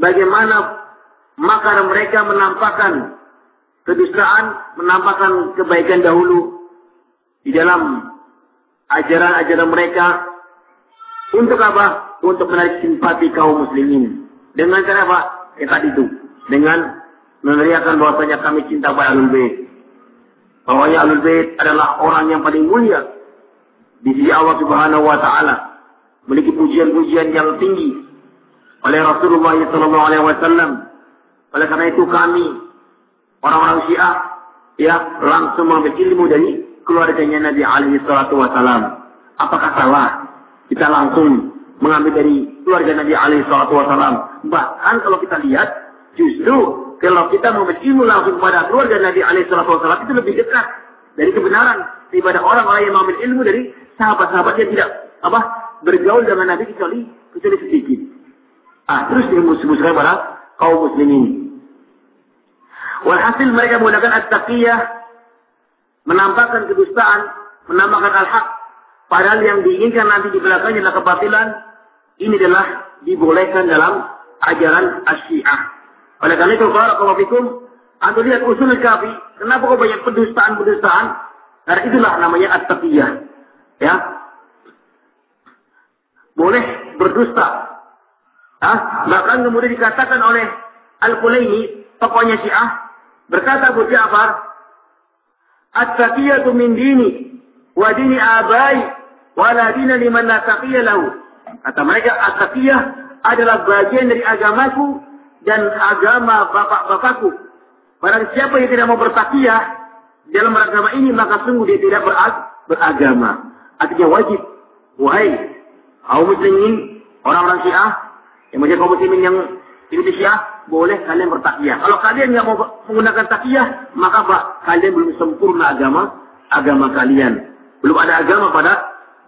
bagaimana makar mereka menampakkan kedustaan, menampakkan kebaikan dahulu di dalam ajaran-ajaran mereka untuk apa? Untuk menarik simpati kaum muslimin. Dengan cara apa? Tadi itu. Dengan meneriakan bahwasanya kami cinta pada Ahlul Bait. Bahwanya Ahlul Bait adalah orang yang paling mulia di sisi Allah Subhanahu wa taala memiliki pujian-pujian yang tinggi oleh Rasulullah sallallahu alaihi wasallam. Oleh karena itu kami orang-orang Syiah ya langsung mengambil ilmu dari keluarganya Nabi alaihi wasallam. Apakah salah kita langsung mengambil dari keluarga Nabi alaihi wasallam? Bahkan kalau kita lihat justru kalau kita mengambil ilmu langsung kepada keluarga Nabi alaihi wasallam itu lebih dekat dari kebenaran daripada orang-orang yang mengambil ilmu dari sahabat-sahabatnya tidak apa bergaul dengan Nabi kecuali kecuali sedikit. Ah, terus dimusuh-musuhkan para kaum muslimin. Walhasil mereka menggunakan at-taqiyah menampakkan kedustaan, menampakkan al-haq. Padahal yang diinginkan nanti di belakangnya adalah kebatilan. Ini adalah dibolehkan dalam ajaran asyiah. Oleh karena itu, kalau fikum, anda lihat usul kafi, kenapa kok banyak pendustaan-pendustaan? Karena itulah namanya at-taqiyah. Ya. Boleh berdusta. Ah, bahkan kemudian dikatakan oleh Al-Qulaini, tokohnya Syiah, berkata Abu Ja'far, At-taqiyatu min dini wa dini abai wa la dina liman la taqiyya lahu. Kata mereka at-taqiyah adalah bagian dari agamaku dan agama bapak-bapakku. Barang siapa yang tidak mau bertakiyah dalam agama ini maka sungguh dia tidak berag beragama. Artinya wajib. Wahai kaum muslimin, orang-orang Syiah yang menjadi kaum muslimin yang Syiah boleh kalian bertakiyah. Kalau kalian nggak mau menggunakan takiyah, maka apa? Kalian belum sempurna agama agama kalian. Belum ada agama pada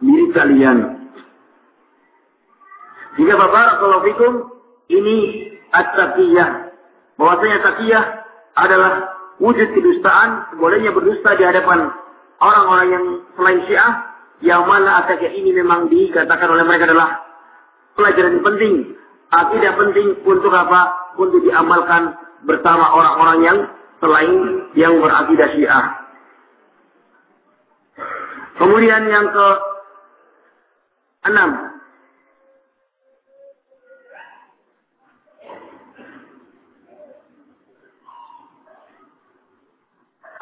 diri kalian. Sehingga Bapak kalau fikum ini at-taqiyah. Bahwasanya takiyah adalah wujud kedustaan, bolehnya berdusta di hadapan orang-orang yang selain Syiah yang mana takiyah ini memang dikatakan oleh mereka adalah pelajaran penting, akidah penting untuk apa? Untuk diamalkan bersama orang-orang yang selain yang berakidah Syiah. Kemudian yang ke enam,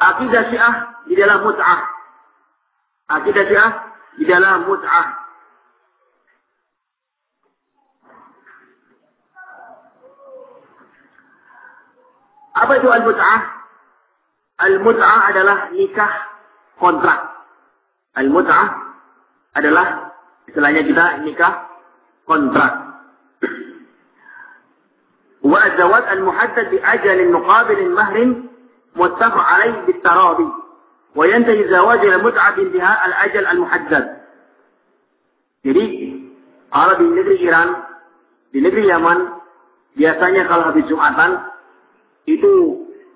akidah Syiah di dalam mut'ah. Akidah Syiah di dalam mut'ah. Apa itu al-mut'ah? Al-mut'ah adalah nikah kontrak. Al-mut'ah adalah istilahnya kita nikah kontrak. Wa azawad al-muhaddad bi ajalin muqabilin mahrin متفق عليه بالتراضي وينتهي زواج المتعة بانتهاء الأجل المحدد jadi kalau di negeri Iran di negeri Yaman biasanya kalau habis Jumatan itu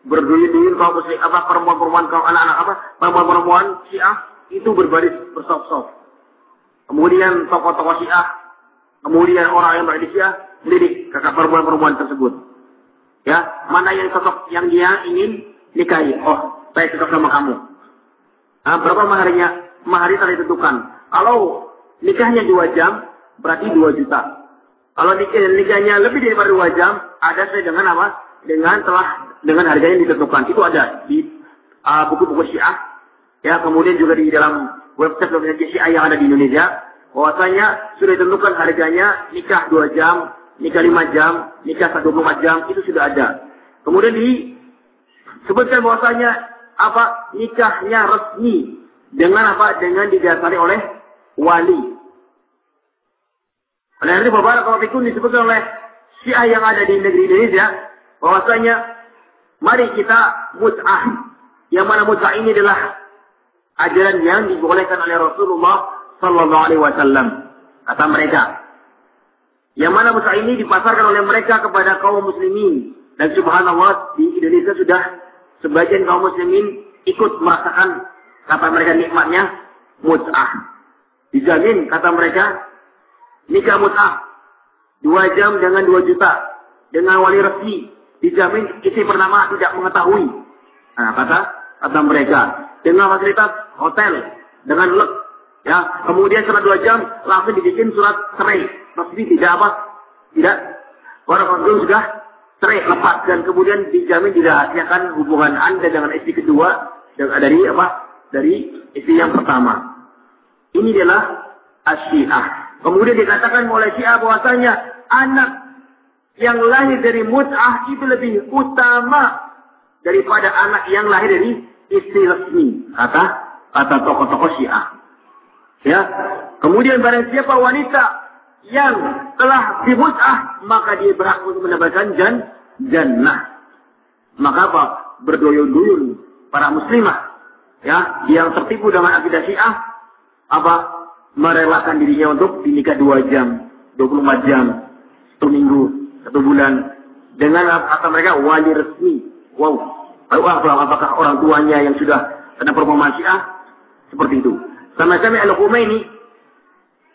berduyun-duyun kaum muslim apa perempuan-perempuan kaum anak-anak apa perempuan-perempuan Syiah itu berbaris bersop-sop kemudian tokoh-tokoh Syiah kemudian orang yang berada Syiah mendidik kakak perempuan-perempuan tersebut ya mana yang cocok yang dia ingin nikahi. Oh, saya cocok sama kamu. Nah, berapa maharnya? Mahar telah ditentukan. Kalau nikahnya dua jam, berarti dua juta. Kalau nikah, nikahnya lebih daripada dua jam, ada saya dengan apa? Dengan telah dengan harganya ditentukan. Itu ada di uh, buku-buku Syiah. Ya, kemudian juga di dalam website website Syiah yang ada di Indonesia. Bahwasanya sudah ditentukan harganya nikah dua jam, nikah lima jam, nikah satu jam, itu sudah ada. Kemudian di sebutkan bahwasanya apa nikahnya resmi dengan apa dengan didasari oleh wali. Oleh ini beberapa kalau disebutkan oleh Syiah yang ada di negeri Indonesia bahwasanya mari kita mut'ah. Yang mana mut'ah ini adalah ajaran yang dibolehkan oleh Rasulullah Sallallahu Alaihi Wasallam. Kata mereka. Yang mana mut'ah ini dipasarkan oleh mereka kepada kaum muslimin. Dan subhanallah di Indonesia sudah sebagian kaum muslimin ikut merasakan kata mereka nikmatnya mut'ah. Dijamin kata mereka nikah mut'ah. Dua jam dengan dua juta. Dengan wali resmi dijamin istri pertama tidak mengetahui. Nah, kata kata mereka. Dengan fasilitas hotel. Dengan lek. Ya kemudian setelah dua jam langsung dibikin surat cerai. Resmi tidak apa? Tidak. Orang orang sudah cerai lepas dan kemudian dijamin dirahasiakan hubungan anda dengan istri kedua dari apa? Dari istri yang pertama. Ini adalah asyiah kemudian dikatakan oleh syiah bahwasanya anak yang lahir dari mut'ah itu lebih utama daripada anak yang lahir dari istri resmi kata kata tokoh-tokoh syiah ya kemudian barang siapa wanita yang telah dimut'ah, maka dia berhak untuk mendapatkan jan jannah. Maka apa? Berduyun-duyun para muslimah ya yang tertipu dengan akidah Syiah apa? merelakan dirinya untuk dinikah dua jam, 24 jam, satu minggu, satu bulan dengan kata mereka wali resmi. Wow, apa apakah orang tuanya yang sudah kena performa Syiah seperti itu. Sama-sama Al-Khumaini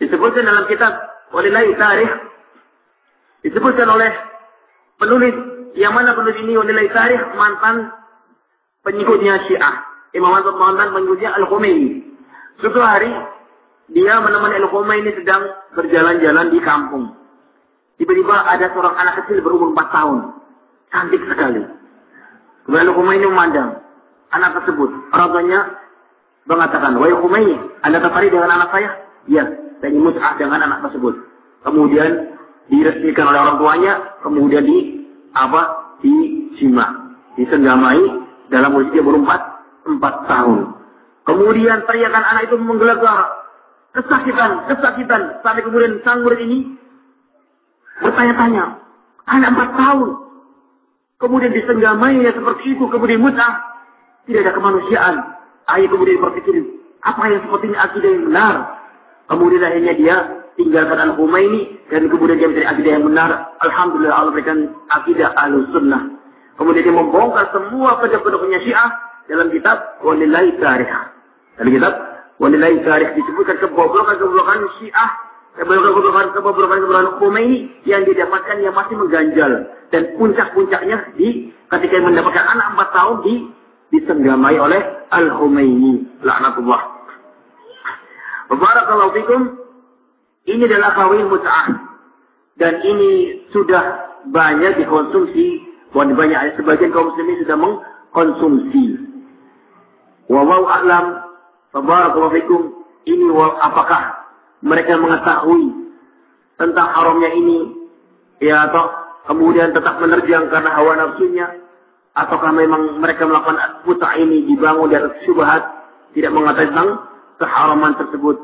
disebutkan dalam kitab Walillahi tarikh disebutkan oleh penulis yang mana penulis ini walillahi tarikh mantan pengikutnya Syiah. Imam Azad mantan pengikutnya Al-Khomeini. Suatu hari dia menemani Al-Khomeini sedang berjalan-jalan di kampung. Tiba-tiba ada seorang anak kecil berumur 4 tahun. Cantik sekali. Kemudian Al-Khomeini memandang. anak tersebut. Orang tuanya mengatakan, Wahai Khomeini, Anda tertarik dengan anak saya? Ya, saya ingin mut'ah dengan anak tersebut. Kemudian diresmikan oleh orang tuanya, kemudian di apa? Dijima, disenggamai dalam usia berempat empat tahun. Kemudian teriakan anak itu menggelegar, kesakitan, kesakitan. Sampai kemudian sang murid ini bertanya-tanya, anak empat tahun, kemudian disenggamainya seperti itu, kemudian mut'ah, tidak ada kemanusiaan. Ayah kemudian berpikir, apa yang seperti ini akidah yang benar? Kemudian akhirnya dia tinggalkan Al-Humaini dan kemudian dia mencari akidah yang benar. Alhamdulillah Allah berikan akidah al-sunnah. Kemudian dia membongkar semua kedok-kedoknya Syiah dalam kitab Walillahi Tarikh. Dalam kitab Walillahi Tarikh disebutkan kebobrokan-kebobrokan Syiah kebobrokan Khomeini yang didapatkan yang masih mengganjal dan puncak-puncaknya di ketika mendapatkan anak empat tahun di disenggamai oleh Al-Humaini laknatullah. Barakallahu fikum. Ini adalah kawin mut'ah. Dan ini sudah banyak dikonsumsi. Banyak sebagian kaum muslimin sudah mengkonsumsi. Wawau a'lam. Barakallahu fikum. Ini apakah mereka mengetahui tentang haramnya ini. Ya atau kemudian tetap menerjang karena hawa nafsunya ataukah memang mereka melakukan putar ini dibangun dari syubhat tidak mengatakan tentang keharaman tersebut.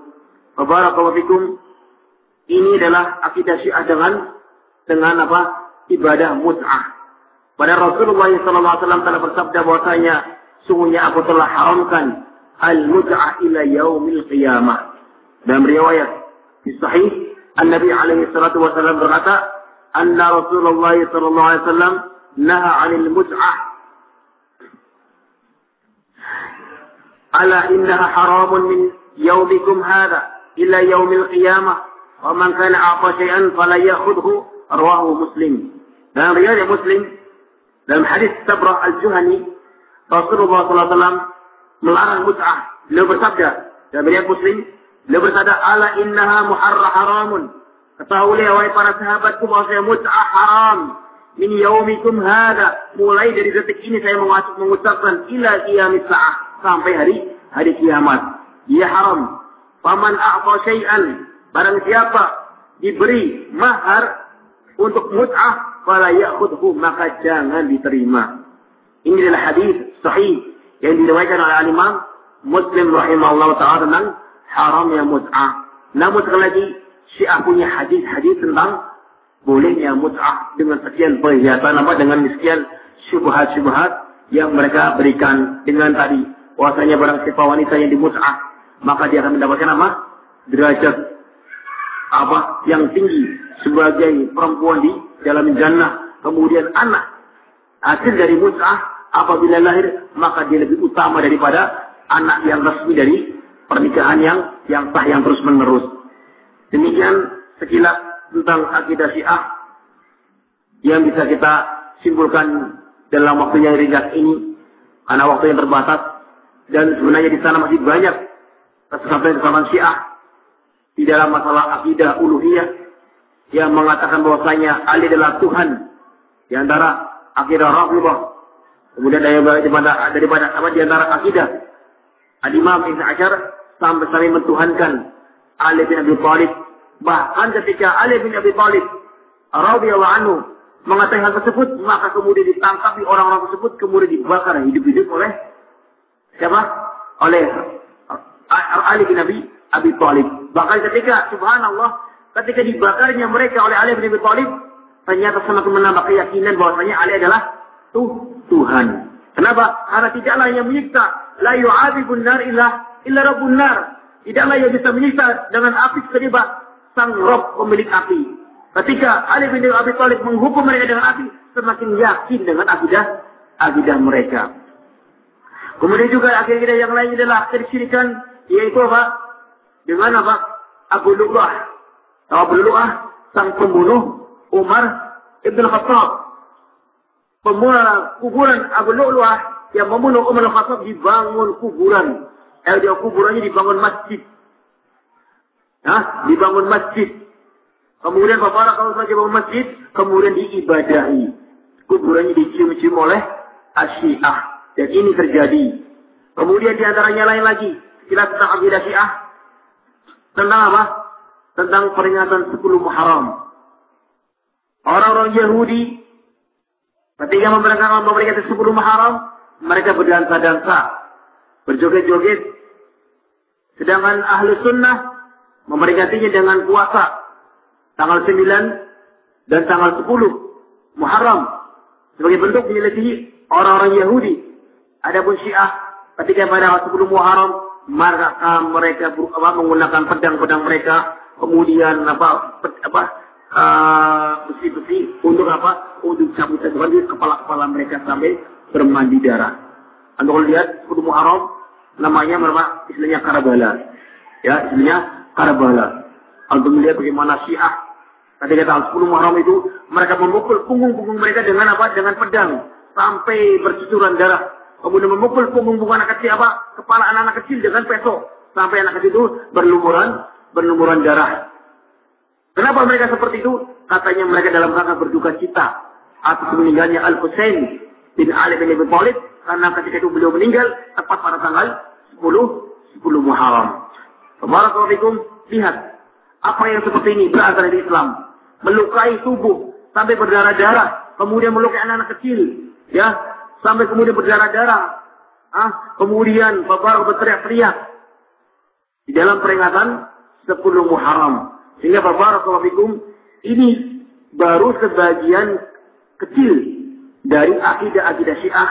Fikum. Ini adalah akidah Syiah dengan dengan apa? ibadah mut'ah. Pada Rasulullah SAW telah bersabda bahwasanya sungguhnya aku telah haramkan al-mut'ah ila yaumil qiyamah. Dalam riwayat di sahih An-Nabi alaihi salatu wasallam berkata, "Anna Rasulullah sallallahu alaihi wasallam نهى عن المتعة ألا إنها حرام من يومكم هذا إلى يوم القيامة ومن كان أعطى شيئا فلا يأخذه رواه مسلم dalam riwayat Muslim dalam hadis Sabrah al-Juhani Rasulullah SAW melarang mut'ah beliau bersabda dalam riwayat Muslim beliau bersabda ala innaha muharra haramun. Ketahuilah wahai para sahabatku bahwa mut'ah haram. Min yaumikum hada. Mulai dari detik ini saya mengucapkan ila qiyamis saah sampai hari hari kiamat. Ya haram. Paman a'ta syai'an. Barang siapa diberi mahar untuk mut'ah fala ya'khudhu maka jangan diterima. Ini adalah hadis sahih yang diriwayatkan oleh Imam Muslim rahimahullah taala tentang haramnya mut'ah. Namun sekali lagi Syiah punya hadis-hadis tentang bolehnya mut'ah dengan sekian perhiasan apa dengan sekian syubhat-syubhat yang mereka berikan. Dengan tadi bahwasanya barang siapa wanita yang dimut'ah maka dia akan mendapatkan apa? Derajat apa? Yang tinggi sebagai perempuan di dalam jannah. Kemudian anak hasil dari mut'ah apabila lahir maka dia lebih utama daripada anak yang resmi dari pernikahan yang yang sah yang terus menerus demikian sekilas tentang akidah Syiah yang bisa kita simpulkan dalam waktu yang ringkas ini karena waktu yang terbatas dan sebenarnya di sana masih banyak kesesatan-kesesatan Syiah di dalam masalah akidah uluhiyah yang mengatakan bahwasanya Ali adalah Tuhan di antara akidah Rafidhah. Kemudian daripada daripada apa di antara akidah Al-Imam Ibn Asyar sampai sampai mentuhankan Ali bin Abi Thalib Bahkan ketika Ali bin Abi Thalib radhiyallahu anhu mengatakan hal tersebut, maka kemudian ditangkap di orang-orang tersebut, kemudian dibakar hidup-hidup oleh siapa? Oleh Ali bin Abi Abi Thalib. Bahkan ketika subhanallah, ketika dibakarnya mereka oleh Ali bin Abi Thalib, ternyata semakin menambah keyakinan bahwasanya Ali adalah tuh Tuhan. Kenapa? Karena tidaklah yang menyiksa la yu'adzibun nar illa illa rabbun nar. Tidaklah yang bisa menyiksa dengan api kecuali sang Rob pemilik api. Ketika Ali bin Abi Thalib menghukum mereka dengan api, semakin yakin dengan akidah akidah mereka. Kemudian juga akidah yang lain adalah kesyirikan, yaitu apa? Dengan apa? Abu Lu'ah. Abu Lu'ah, sang pembunuh Umar Ibn Khattab. Pembunuh kuburan Abu Lu'ah yang membunuh Umar Khattab dibangun kuburan. Eh, dia kuburannya dibangun masjid. Hah? Dibangun masjid. Kemudian Bapak kalau saja bangun masjid, kemudian diibadahi. Kuburannya dicium-cium oleh Asyiah. Dan ini terjadi. Kemudian di antaranya lain lagi. Kita tentang akidah syiah. Tentang apa? Tentang peringatan 10 Muharram. Orang-orang Yahudi ketika memperingatan memperingati 10 Muharram, mereka berdansa-dansa, berjoget-joget. Sedangkan ahli sunnah memperingatinya dengan puasa tanggal 9 dan tanggal 10 Muharram sebagai bentuk menyelesaikan orang-orang Yahudi. Adapun Syiah ketika pada 10 Muharram maka mereka apa, menggunakan pedang-pedang mereka kemudian apa apa uh, besi-besi untuk apa untuk cabut-cabut kepala-kepala mereka sampai bermandi darah. Anda kalau lihat 10 Muharram namanya berapa? Istilahnya Karbala. Ya, istilahnya Karbala. Anda melihat bagaimana Syiah ketika tanggal 10 Muharram itu mereka memukul punggung-punggung mereka dengan apa? Dengan pedang sampai bercucuran darah. Kemudian memukul punggung-punggung anak kecil apa? Kepala anak-anak kecil dengan peso sampai anak kecil itu berlumuran berlumuran darah. Kenapa mereka seperti itu? Katanya mereka dalam rangka berduka cita atas meninggalnya Al Husain bin Ali bin Abi Thalib karena ketika itu beliau meninggal tepat pada tanggal 10 10 Muharram. Assalamualaikum lihat apa yang seperti ini berasal dari Islam, melukai tubuh sampai berdarah-darah, kemudian melukai anak-anak kecil, ya, sampai kemudian berdarah-darah. Ah, kemudian bapak berteriak-teriak di dalam peringatan 10 Muharram. Sehingga bapak ini baru sebagian kecil dari akidah-akidah Syiah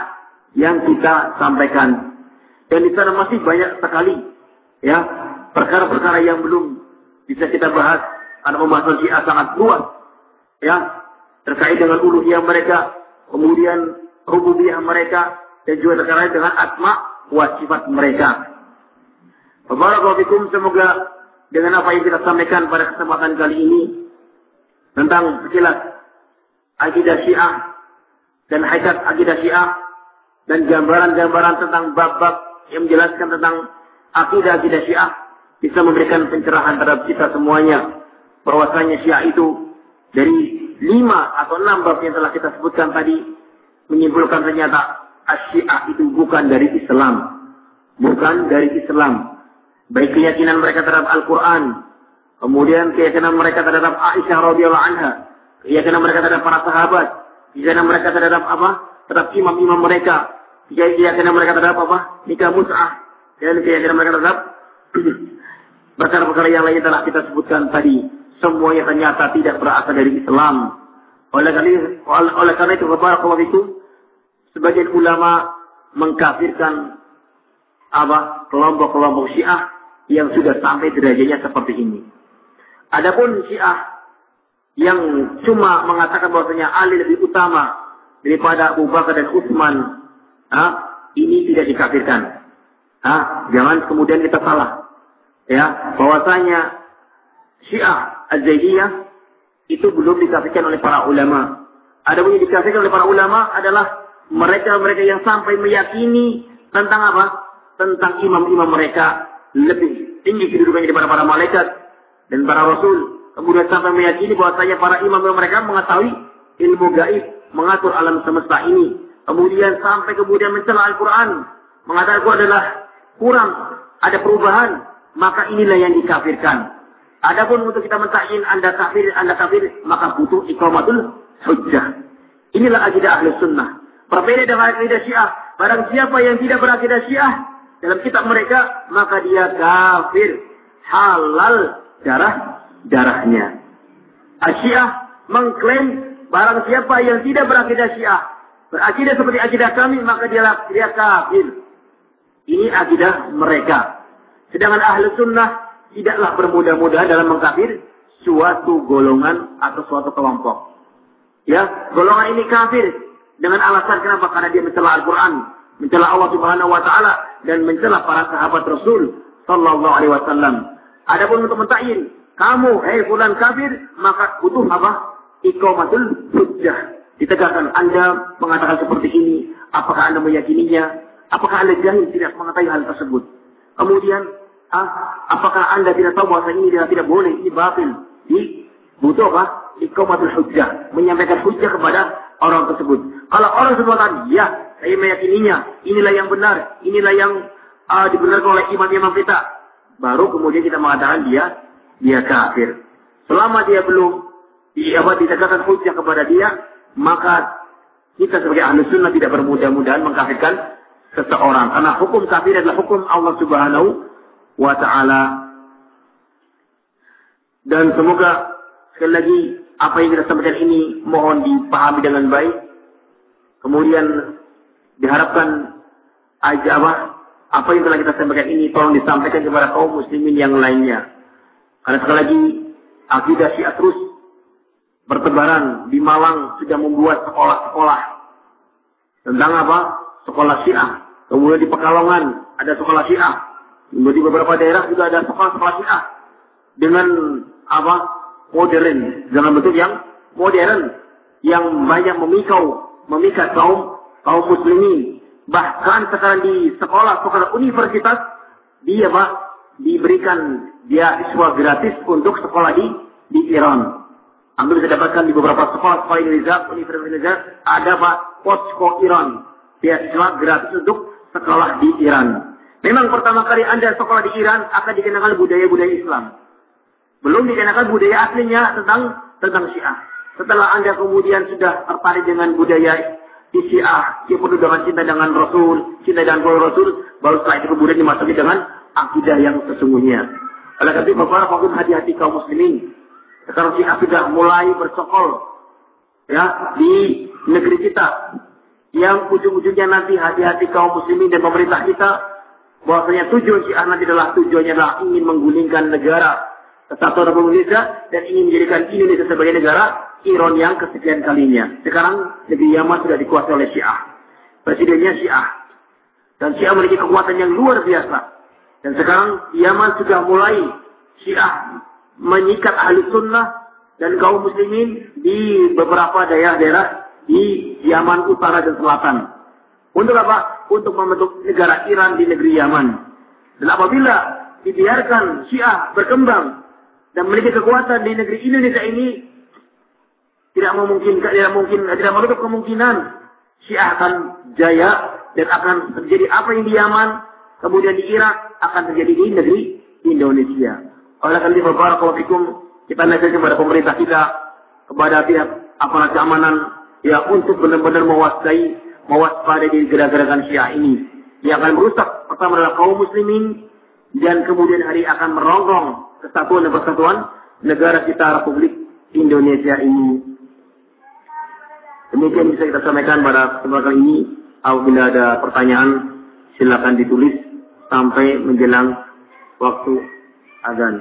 yang kita sampaikan. Dan di sana masih banyak sekali ya perkara-perkara yang belum bisa kita bahas karena pembahasan Syiah sangat luas ya terkait dengan uluhiyah mereka, kemudian rububiyah mereka dan juga terkait dengan asma wa sifat mereka. Barakallahu semoga dengan apa yang kita sampaikan pada kesempatan kali ini tentang sekilas akidah Syiah dan hakikat akidah Syiah dan gambaran-gambaran tentang bab-bab yang menjelaskan tentang akidah akidah Syiah bisa memberikan pencerahan terhadap kita semuanya. Bahwasanya Syiah itu dari lima atau enam bab yang telah kita sebutkan tadi menyimpulkan ternyata Syiah itu bukan dari Islam. Bukan dari Islam. Baik keyakinan mereka terhadap Al-Quran kemudian keyakinan mereka terhadap Aisyah radhiyallahu anha keyakinan mereka terhadap para sahabat keyakinan mereka terhadap apa? Terhadap imam-imam mereka. Keyakinan mereka terhadap apa? Nikah mus'ah. Dan keyakinan mereka terhadap perkara-perkara yang lain telah kita sebutkan tadi. Semuanya ternyata tidak berasal dari Islam. Oleh karena oleh, karena itu barakallahu itu sebagian ulama mengkafirkan apa? Kelompok-kelompok Syiah yang sudah sampai derajatnya seperti ini. Adapun Syiah yang cuma mengatakan bahwasanya Ali lebih utama daripada Abu Bakar dan Utsman, ah, ini tidak dikafirkan. Ah, jangan kemudian kita salah. Ya, bahwasanya Syiah Az-Zaidiyah itu belum dikafirkan oleh para ulama. Ada yang dikafirkan oleh para ulama adalah mereka-mereka yang sampai meyakini tentang apa? Tentang imam-imam mereka lebih tinggi kedudukannya daripada para malaikat dan para rasul. Kemudian sampai meyakini bahwasanya para imam mereka mengetahui ilmu gaib, mengatur alam semesta ini. Kemudian sampai kemudian mencela Al-Quran. Mengatakan itu adalah kurang, ada perubahan, maka inilah yang dikafirkan. Adapun untuk kita mentakin anda kafir, anda kafir, maka butuh iqamatul hujjah. Inilah akidah ahli sunnah. Berbeda dengan akidah syiah. Barang siapa yang tidak berakidah syiah, dalam kitab mereka, maka dia kafir. Halal darah darahnya. Asyiah mengklaim barang siapa yang tidak berakidah syiah, berakidah seperti akidah kami, maka dia, dia kafir. Ini akidah mereka. Sedangkan ahli sunnah tidaklah bermudah-mudahan dalam mengkafir suatu golongan atau suatu kelompok. Ya, golongan ini kafir dengan alasan kenapa? Karena dia mencela Al-Quran, mencela Allah Subhanahu Wa Taala dan mencela para sahabat Rasul Sallallahu Alaihi Wasallam. Adapun untuk mentakin, kamu, hei fulan kafir, maka butuh apa? Iqamatul hujjah. Ditegakkan Anda mengatakan seperti ini, apakah Anda meyakininya? Apakah Anda jahil tidak mengetahui hal tersebut? Kemudian, ah, apakah Anda tidak tahu bahwa ini tidak, tidak boleh, ini batil? Ini butuh apa? Ikomatul hujjah. Menyampaikan hujjah kepada orang tersebut. Kalau orang semua tadi, ya, saya meyakininya. Inilah yang benar. Inilah yang uh, dibenarkan oleh imam-imam kita. Baru kemudian kita mengatakan dia dia kafir. Selama dia belum apa ditegakkan hujah kepada dia, maka kita sebagai ahli sunnah tidak bermudah-mudahan mengkafirkan seseorang. Karena hukum kafir adalah hukum Allah Subhanahu wa taala. Dan semoga sekali lagi apa yang kita sampaikan ini mohon dipahami dengan baik. Kemudian diharapkan ajabah apa yang telah kita sampaikan ini tolong disampaikan kepada kaum muslimin yang lainnya. Karena sekali lagi akidah Syiah terus bertebaran di Malang sudah membuat sekolah-sekolah tentang apa? Sekolah Syiah. Kemudian di Pekalongan ada sekolah Syiah. Kemudian di beberapa daerah juga ada sekolah-sekolah Syiah dengan apa? Modern, dalam bentuk yang modern yang banyak memikau, memikat kaum kaum muslimin. Bahkan sekarang di sekolah, sekolah universitas, dia pak diberikan dia siswa gratis untuk sekolah di di Iran. Anda bisa dapatkan di beberapa sekolah sekolah Indonesia, universitas Indonesia, ada pak posko Iran. Beasiswa gratis untuk sekolah di Iran. Memang pertama kali Anda sekolah di Iran akan dikenakan budaya-budaya Islam. Belum dikenakan budaya aslinya tentang tentang Syiah. Setelah Anda kemudian sudah tertarik dengan budaya Syiah, dia penuh dengan cinta dengan Rasul, cinta dengan Rasul, baru setelah itu kemudian dimasuki dengan akidah yang sesungguhnya. Oleh karena itu, Bapak Bapak hati-hati kaum muslimin. Sekarang Syiah sudah mulai bersokol ya di negeri kita. Yang ujung-ujungnya nanti hati-hati kaum muslimin dan pemerintah kita bahwasanya tujuan Syiah nanti adalah tujuannya adalah ingin menggulingkan negara kesatuan Republik Indonesia dan ingin menjadikan Indonesia sebagai negara Iran yang kesekian kalinya. Sekarang negeri Yaman sudah dikuasai oleh Syiah. Presidennya Syiah. Dan Syiah memiliki kekuatan yang luar biasa. Dan sekarang Yaman sudah mulai Syiah menyikat ahli sunnah dan kaum muslimin di beberapa daerah-daerah di Yaman utara dan selatan. Untuk apa? Untuk membentuk negara Iran di negeri Yaman. Dan apabila dibiarkan Syiah berkembang dan memiliki kekuatan di negeri Indonesia ini, tidak memungkinkan, tidak mungkin, tidak menutup kemungkinan Syiah akan jaya dan akan terjadi apa yang di Yaman, kemudian di Irak akan terjadi di negeri Indonesia. Oleh karena itu, Barakallahu kita nasihat kepada pemerintah kita, kepada pihak aparat keamanan, ya untuk benar-benar mewaspadai, mewaspadai di gerakan Syiah ini. Yang akan merusak pertama adalah kaum muslimin dan kemudian hari akan merongrong kesatuan dan persatuan negara kita Republik Indonesia ini. Demikian bisa kita sampaikan pada kesempatan ini. Apabila ada pertanyaan, silakan ditulis sampai menjelang waktu azan.